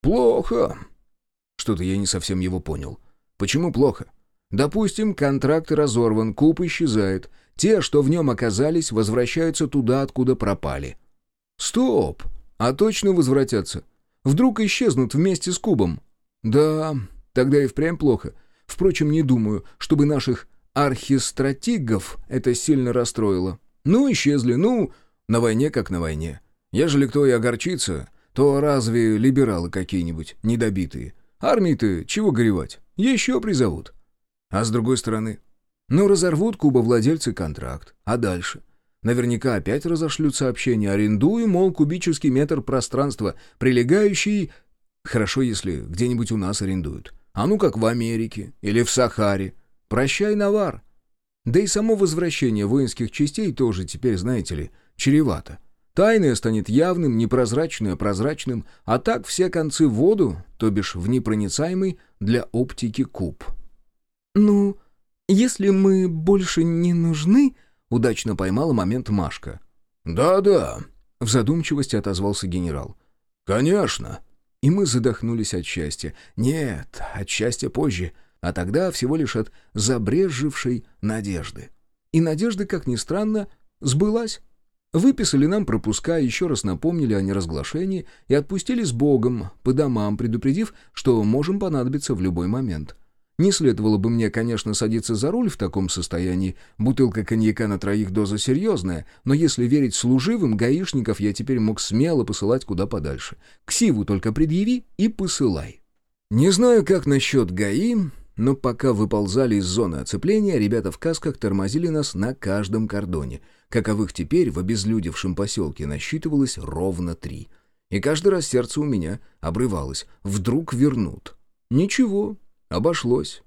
«Плохо». Что-то я не совсем его понял. «Почему плохо?» Допустим, контракт разорван, куб исчезает. Те, что в нем оказались, возвращаются туда, откуда пропали. Стоп! А точно возвратятся? Вдруг исчезнут вместе с кубом? Да, тогда и впрямь плохо. Впрочем, не думаю, чтобы наших архистратигов это сильно расстроило. Ну, исчезли, ну, на войне как на войне. Ежели кто и огорчится, то разве либералы какие-нибудь недобитые? Армии-то чего горевать? Еще призовут. А с другой стороны, ну разорвут кубовладельцы контракт, а дальше? Наверняка опять разошлют сообщение «Арендую, мол, кубический метр пространства, прилегающий...» Хорошо, если где-нибудь у нас арендуют. А ну как в Америке или в Сахаре. Прощай, навар. Да и само возвращение воинских частей тоже теперь, знаете ли, чревато. Тайное станет явным, непрозрачное прозрачным, а так все концы в воду, то бишь в непроницаемый для оптики куб. «Ну, если мы больше не нужны...» — удачно поймала момент Машка. «Да-да», — в задумчивости отозвался генерал. «Конечно». И мы задохнулись от счастья. Нет, от счастья позже, а тогда всего лишь от забрежевшей надежды. И надежда, как ни странно, сбылась. Выписали нам пропуска, еще раз напомнили о неразглашении и отпустили с Богом, по домам, предупредив, что можем понадобиться в любой момент. Не следовало бы мне, конечно, садиться за руль в таком состоянии. Бутылка коньяка на троих доза серьезная, но если верить служивым, гаишников я теперь мог смело посылать куда подальше. Ксиву только предъяви и посылай. Не знаю, как насчет ГАИ, но пока выползали из зоны оцепления, ребята в касках тормозили нас на каждом кордоне. Каковых теперь в обезлюдевшем поселке насчитывалось ровно три. И каждый раз сердце у меня обрывалось. Вдруг вернут. Ничего, Обошлось.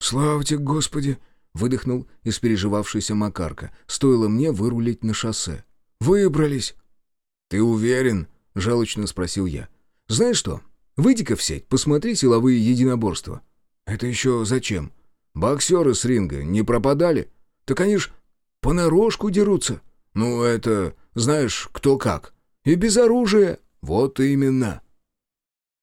«Славьте, Господи!» — выдохнул испереживавшийся Макарка. Стоило мне вырулить на шоссе. «Выбрались!» «Ты уверен?» — жалочно спросил я. «Знаешь что, выйди-ка в сеть, посмотри силовые единоборства». «Это еще зачем? Боксеры с ринга не пропадали? Так они ж понарошку дерутся. Ну, это, знаешь, кто как. И без оружия. Вот именно!»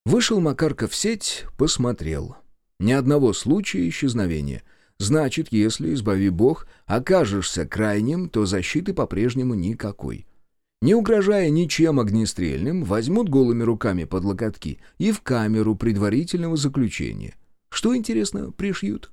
Вышел Макарка в сеть, посмотрел. Ни одного случая исчезновения. Значит, если, избави бог, окажешься крайним, то защиты по-прежнему никакой. Не угрожая ничем огнестрельным, возьмут голыми руками под локотки и в камеру предварительного заключения. Что, интересно, пришьют?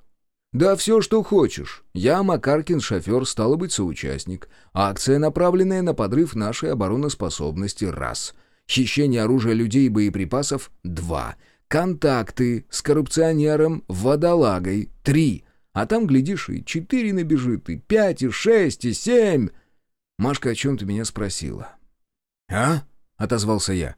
Да все, что хочешь. Я, Макаркин, шофер, стало быть, соучастник. Акция, направленная на подрыв нашей обороноспособности, раз — Хищение оружия людей и боеприпасов – два. Контакты с коррупционером водолагой – три. А там, глядишь, и четыре набежит, и пять, и шесть, и семь. Машка о чем-то меня спросила. «А?» — отозвался я.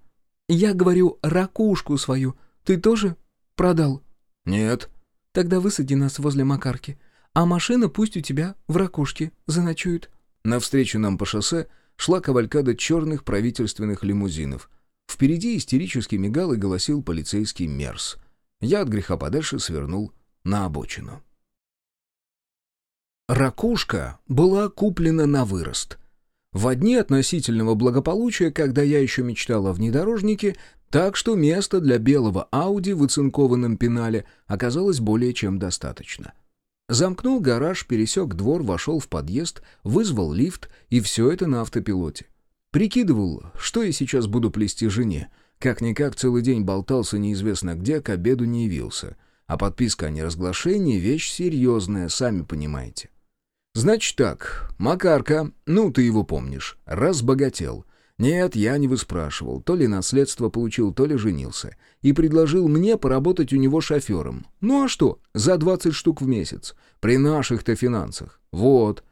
«Я говорю, ракушку свою. Ты тоже продал?» «Нет». «Тогда высади нас возле Макарки, а машина пусть у тебя в ракушке заночует». Навстречу нам по шоссе шла кавалькада черных правительственных лимузинов. Впереди истерически мигал и голосил полицейский Мерс. Я от греха подальше свернул на обочину. Ракушка была куплена на вырост. В дни относительного благополучия, когда я еще мечтал о внедорожнике, так что места для белого Ауди в оцинкованном пенале оказалось более чем достаточно. Замкнул гараж, пересек двор, вошел в подъезд, вызвал лифт, и все это на автопилоте. Прикидывал, что я сейчас буду плести жене. Как-никак целый день болтался неизвестно где, к обеду не явился. А подписка о неразглашении — вещь серьезная, сами понимаете. Значит так, Макарка, ну ты его помнишь, разбогател. Нет, я не выспрашивал, то ли наследство получил, то ли женился. И предложил мне поработать у него шофером. Ну а что, за 20 штук в месяц. При наших-то финансах. Вот.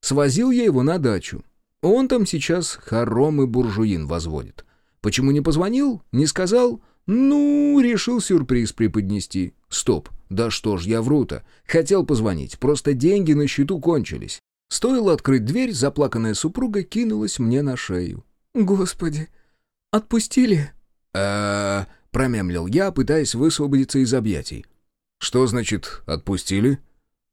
Свозил я его на дачу. Он там сейчас хором и буржуин возводит. Почему не позвонил? Не сказал? Ну, решил сюрприз преподнести. Стоп, да что ж я вру-то. Хотел позвонить, просто деньги на счету кончились. Стоило открыть дверь, заплаканная супруга кинулась мне на шею. «Господи, отпустили?» э промямлил я, пытаясь высвободиться из объятий. «Что значит «отпустили»?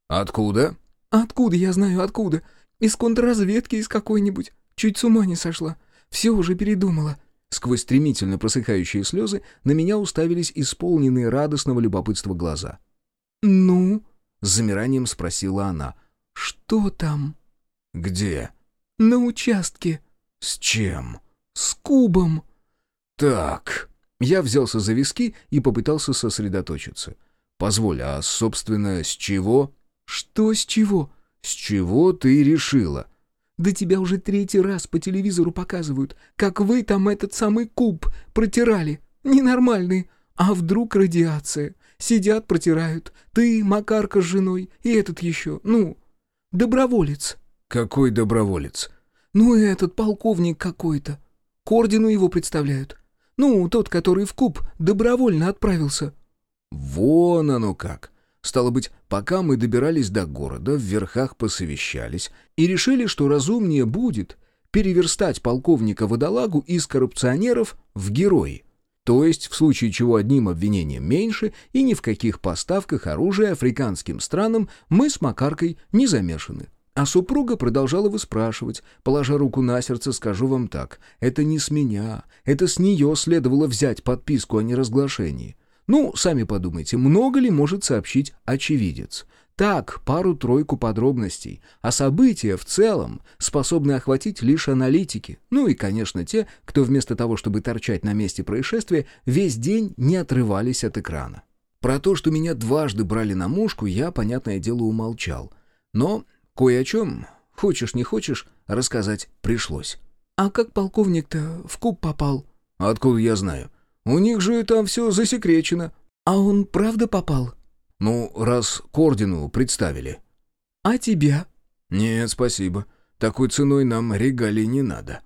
Откуда?» «Откуда, я знаю, откуда. Из контрразведки из какой-нибудь. Чуть с ума не сошла. Все уже передумала». Сквозь стремительно просыхающие слезы на меня уставились исполненные радостного любопытства глаза. «Ну?» — с замиранием спросила она. «Что там?» «Где?» «На участке». «С чем?» «С кубом». «Так...» Я взялся за виски и попытался сосредоточиться. «Позволь, а, собственно, с чего?» «Что с чего?» «С чего ты решила?» «Да тебя уже третий раз по телевизору показывают, как вы там этот самый куб протирали. Ненормальный. А вдруг радиация? Сидят, протирают. Ты, Макарка с женой, и этот еще, ну, доброволец». «Какой доброволец?» «Ну, этот полковник какой-то. К ордену его представляют. Ну, тот, который в куб добровольно отправился». «Вон оно как!» Стало быть, пока мы добирались до города, в верхах посовещались и решили, что разумнее будет переверстать полковника-водолагу из коррупционеров в герои. То есть, в случае чего одним обвинением меньше, и ни в каких поставках оружия африканским странам мы с Макаркой не замешаны. А супруга продолжала выспрашивать. Положа руку на сердце, скажу вам так. Это не с меня. Это с нее следовало взять подписку о неразглашении. Ну, сами подумайте, много ли может сообщить очевидец? Так, пару-тройку подробностей, а события в целом способны охватить лишь аналитики. Ну и, конечно, те, кто вместо того, чтобы торчать на месте происшествия, весь день не отрывались от экрана. Про то, что меня дважды брали на мушку, я, понятное дело, умолчал. Но кое о чем, хочешь не хочешь, рассказать пришлось. «А как полковник-то в куб попал?» «Откуда я знаю? У них же там все засекречено». «А он правда попал?» «Ну, раз к ордену представили». «А тебя?» «Нет, спасибо. Такой ценой нам регалий не надо».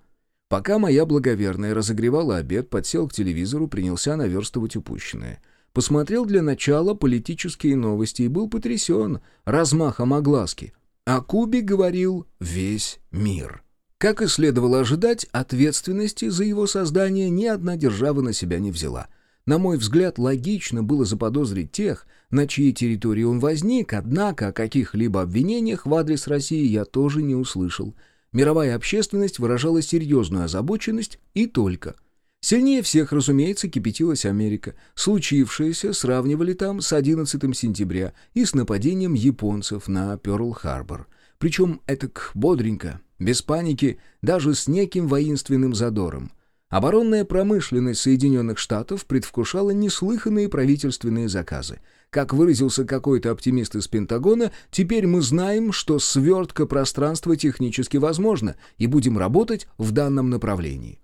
Пока моя благоверная разогревала обед, подсел к телевизору, принялся наверстывать упущенное. Посмотрел для начала политические новости и был потрясен размахом огласки. О Кубе говорил весь мир. Как и следовало ожидать, ответственности за его создание ни одна держава на себя не взяла. На мой взгляд, логично было заподозрить тех, на чьей территории он возник, однако о каких-либо обвинениях в адрес России я тоже не услышал. Мировая общественность выражала серьезную озабоченность и только. Сильнее всех, разумеется, кипятилась Америка. Случившееся сравнивали там с 11 сентября и с нападением японцев на Пёрл-Харбор. Причем этак бодренько, без паники, даже с неким воинственным задором. Оборонная промышленность Соединенных Штатов предвкушала неслыханные правительственные заказы. Как выразился какой-то оптимист из Пентагона, теперь мы знаем, что свертка пространства технически возможна, и будем работать в данном направлении.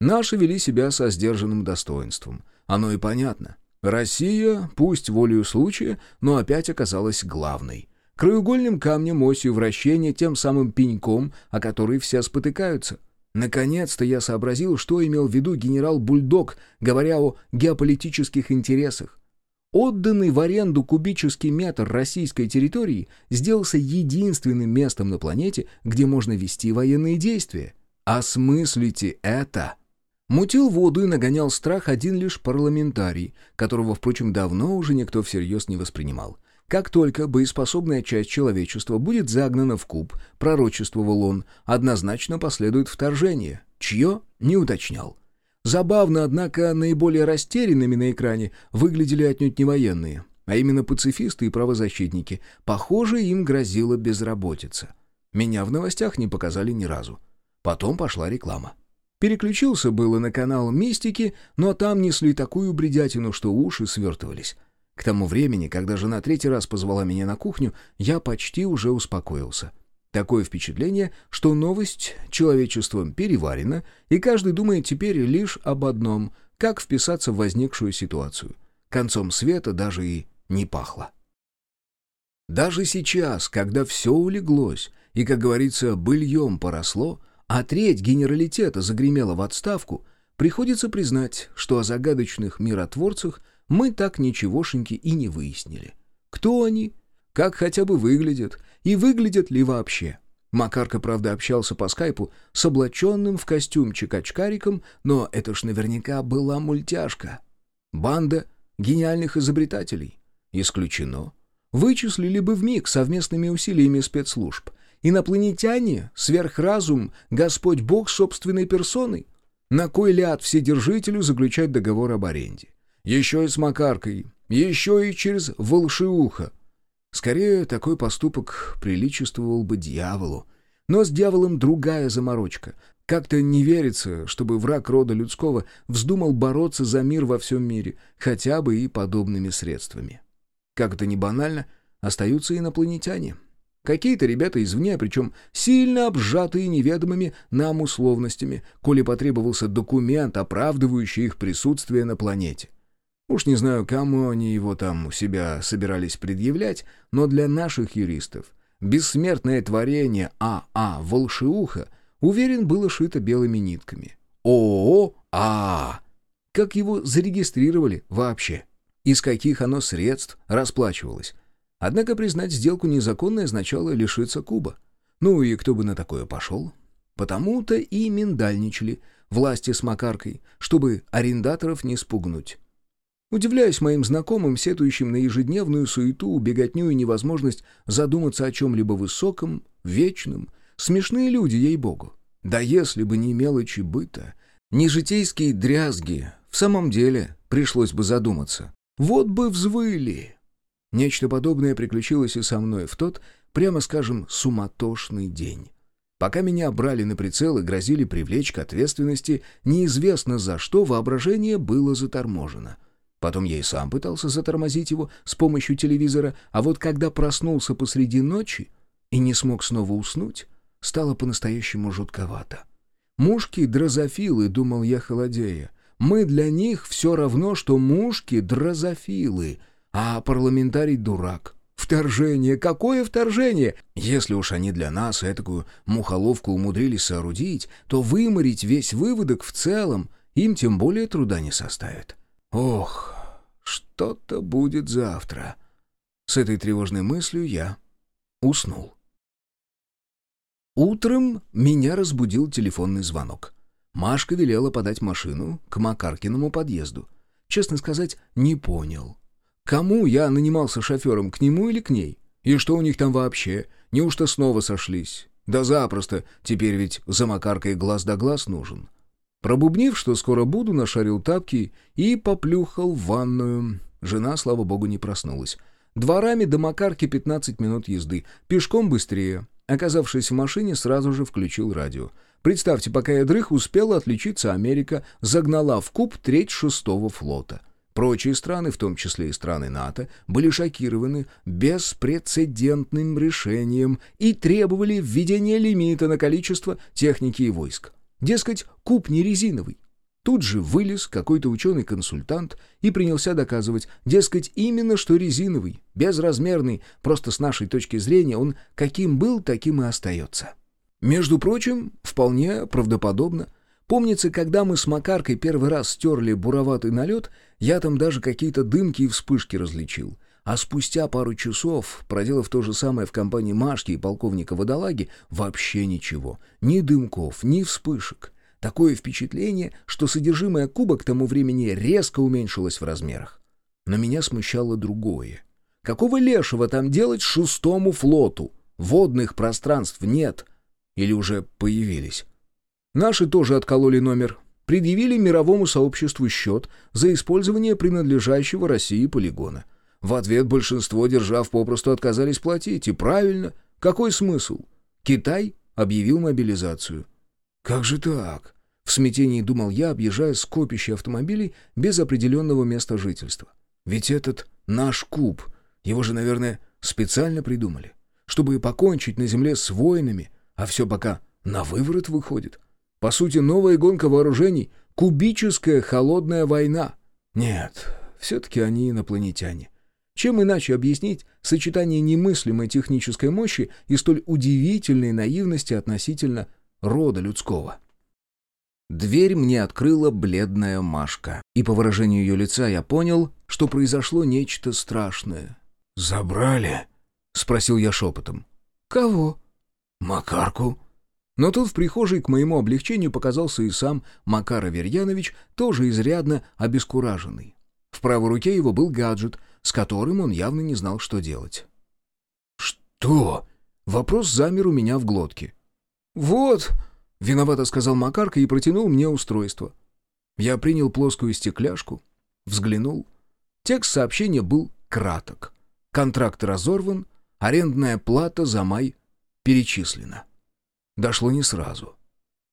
Наши вели себя со сдержанным достоинством. Оно и понятно. Россия, пусть волею случая, но опять оказалась главной. Краеугольным камнем осью вращения, тем самым пеньком, о который все спотыкаются. Наконец-то я сообразил, что имел в виду генерал Бульдог, говоря о геополитических интересах. Отданный в аренду кубический метр российской территории сделался единственным местом на планете, где можно вести военные действия. Осмыслите это! Мутил воду и нагонял страх один лишь парламентарий, которого, впрочем, давно уже никто всерьез не воспринимал. Как только боеспособная часть человечества будет загнана в куб, пророчествовал он, однозначно последует вторжение. Чье? Не уточнял. Забавно, однако, наиболее растерянными на экране выглядели отнюдь не военные, а именно пацифисты и правозащитники. Похоже, им грозила безработица. Меня в новостях не показали ни разу. Потом пошла реклама. Переключился было на канал «Мистики», но там несли такую бредятину, что уши свертывались. К тому времени, когда жена третий раз позвала меня на кухню, я почти уже успокоился. Такое впечатление, что новость человечеством переварена, и каждый думает теперь лишь об одном — как вписаться в возникшую ситуацию. Концом света даже и не пахло. Даже сейчас, когда все улеглось, и, как говорится, быльем поросло, а треть генералитета загремела в отставку, приходится признать, что о загадочных миротворцах мы так ничегошеньки и не выяснили. Кто они? Как хотя бы выглядят? И выглядят ли вообще? Макарка, правда, общался по скайпу с облаченным в костюмчик очкариком, но это ж наверняка была мультяшка. Банда гениальных изобретателей. Исключено. Вычислили бы в миг совместными усилиями спецслужб. Инопланетяне, сверхразум, Господь Бог собственной персоной. На кой ляд вседержителю заключать договор об аренде? Еще и с Макаркой, еще и через волшиуха. Скорее, такой поступок приличествовал бы дьяволу. Но с дьяволом другая заморочка. Как-то не верится, чтобы враг рода людского вздумал бороться за мир во всем мире, хотя бы и подобными средствами. Как это ни банально, остаются инопланетяне. Какие-то ребята извне, причем сильно обжатые неведомыми нам условностями, коли потребовался документ, оправдывающий их присутствие на планете. Уж не знаю, кому они его там у себя собирались предъявлять, но для наших юристов бессмертное творение А.А. А Волшиуха, уверен, было шито белыми нитками. ООО А. Как его зарегистрировали вообще? Из каких оно средств расплачивалось? Однако признать сделку незаконной означало лишиться куба. Ну и кто бы на такое пошел? Потому-то и миндальничали власти с Макаркой, чтобы арендаторов не спугнуть. Удивляюсь моим знакомым, сетующим на ежедневную суету, беготню и невозможность задуматься о чем-либо высоком, вечном. Смешные люди, ей-богу. Да если бы не мелочи быта, не житейские дрязги, в самом деле пришлось бы задуматься. Вот бы взвыли! Нечто подобное приключилось и со мной в тот, прямо скажем, суматошный день. Пока меня брали на прицел и грозили привлечь к ответственности, неизвестно за что воображение было заторможено — Потом я и сам пытался затормозить его с помощью телевизора, а вот когда проснулся посреди ночи и не смог снова уснуть, стало по-настоящему жутковато. Мушки-дрозофилы, думал я холодея. Мы для них все равно, что мушки-дрозофилы, а парламентарий дурак. Вторжение! Какое вторжение? Если уж они для нас этакую мухоловку умудрились соорудить, то выморить весь выводок в целом им тем более труда не составит. Ох, что-то будет завтра. С этой тревожной мыслью я уснул. Утром меня разбудил телефонный звонок. Машка велела подать машину к Макаркиному подъезду. Честно сказать, не понял. Кому я нанимался шофером, к нему или к ней? И что у них там вообще? Неужто снова сошлись? Да запросто, теперь ведь за Макаркой глаз да глаз нужен. Пробубнив, что скоро буду, нашарил тапки и поплюхал в ванную. Жена, слава богу, не проснулась. Дворами до Макарки 15 минут езды. Пешком быстрее. Оказавшись в машине, сразу же включил радио. Представьте, пока я дрых, успела отличиться Америка, загнала в куб треть шестого флота. Прочие страны, в том числе и страны НАТО, были шокированы беспрецедентным решением и требовали введения лимита на количество техники и войск. Дескать, куб не резиновый. Тут же вылез какой-то ученый-консультант и принялся доказывать, дескать, именно что резиновый, безразмерный, просто с нашей точки зрения он каким был, таким и остается. Между прочим, вполне правдоподобно. Помнится, когда мы с Макаркой первый раз стерли буроватый налет, я там даже какие-то дымки и вспышки различил — а спустя пару часов, проделав то же самое в компании Машки и полковника Водолаги, вообще ничего. Ни дымков, ни вспышек. Такое впечатление, что содержимое куба к тому времени резко уменьшилось в размерах. Но меня смущало другое. Какого лешего там делать шестому флоту? Водных пространств нет. Или уже появились? Наши тоже откололи номер. Предъявили мировому сообществу счет за использование принадлежащего России полигона. В ответ большинство держав попросту отказались платить. И правильно. Какой смысл? Китай объявил мобилизацию. Как же так? В смятении думал я, объезжая скопище автомобилей без определенного места жительства. Ведь этот наш куб, его же, наверное, специально придумали. чтобы покончить на земле с воинами, а все пока на выворот выходит. По сути, новая гонка вооружений — кубическая холодная война. Нет, все-таки они инопланетяне. Чем иначе объяснить сочетание немыслимой технической мощи и столь удивительной наивности относительно рода людского? Дверь мне открыла бледная Машка, и по выражению ее лица я понял, что произошло нечто страшное. «Забрали?» — спросил я шепотом. «Кого?» «Макарку». Но тут в прихожей к моему облегчению показался и сам Макар Аверьянович, тоже изрядно обескураженный. В правой руке его был гаджет, с которым он явно не знал, что делать. «Что?» Вопрос замер у меня в глотке. «Вот», — виновато сказал Макарка и протянул мне устройство. Я принял плоскую стекляшку, взглянул. Текст сообщения был краток. Контракт разорван, арендная плата за май перечислена. Дошло не сразу.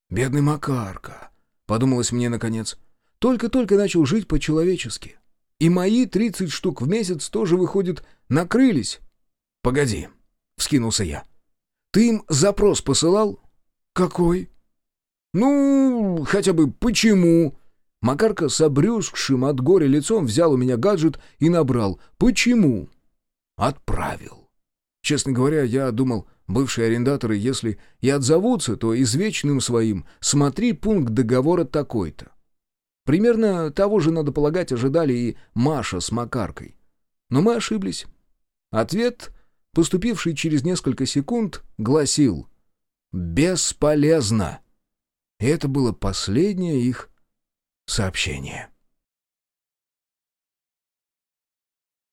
«Бедный Макарка», — подумалось мне наконец. «Только-только начал жить по-человечески. И мои тридцать штук в месяц тоже, выходит, накрылись». «Погоди», — вскинулся я. «Ты им запрос посылал?» «Какой?» «Ну, хотя бы почему?» Макарка с обрюзгшим от горя лицом взял у меня гаджет и набрал «Почему?» Отправил. Честно говоря, я думал, бывшие арендаторы, если и отзовутся, то извечным своим «смотри пункт договора такой-то». Примерно того же, надо полагать, ожидали и Маша с Макаркой. Но мы ошиблись. Ответ, поступивший через несколько секунд, гласил «Бесполезно». И это было последнее их сообщение.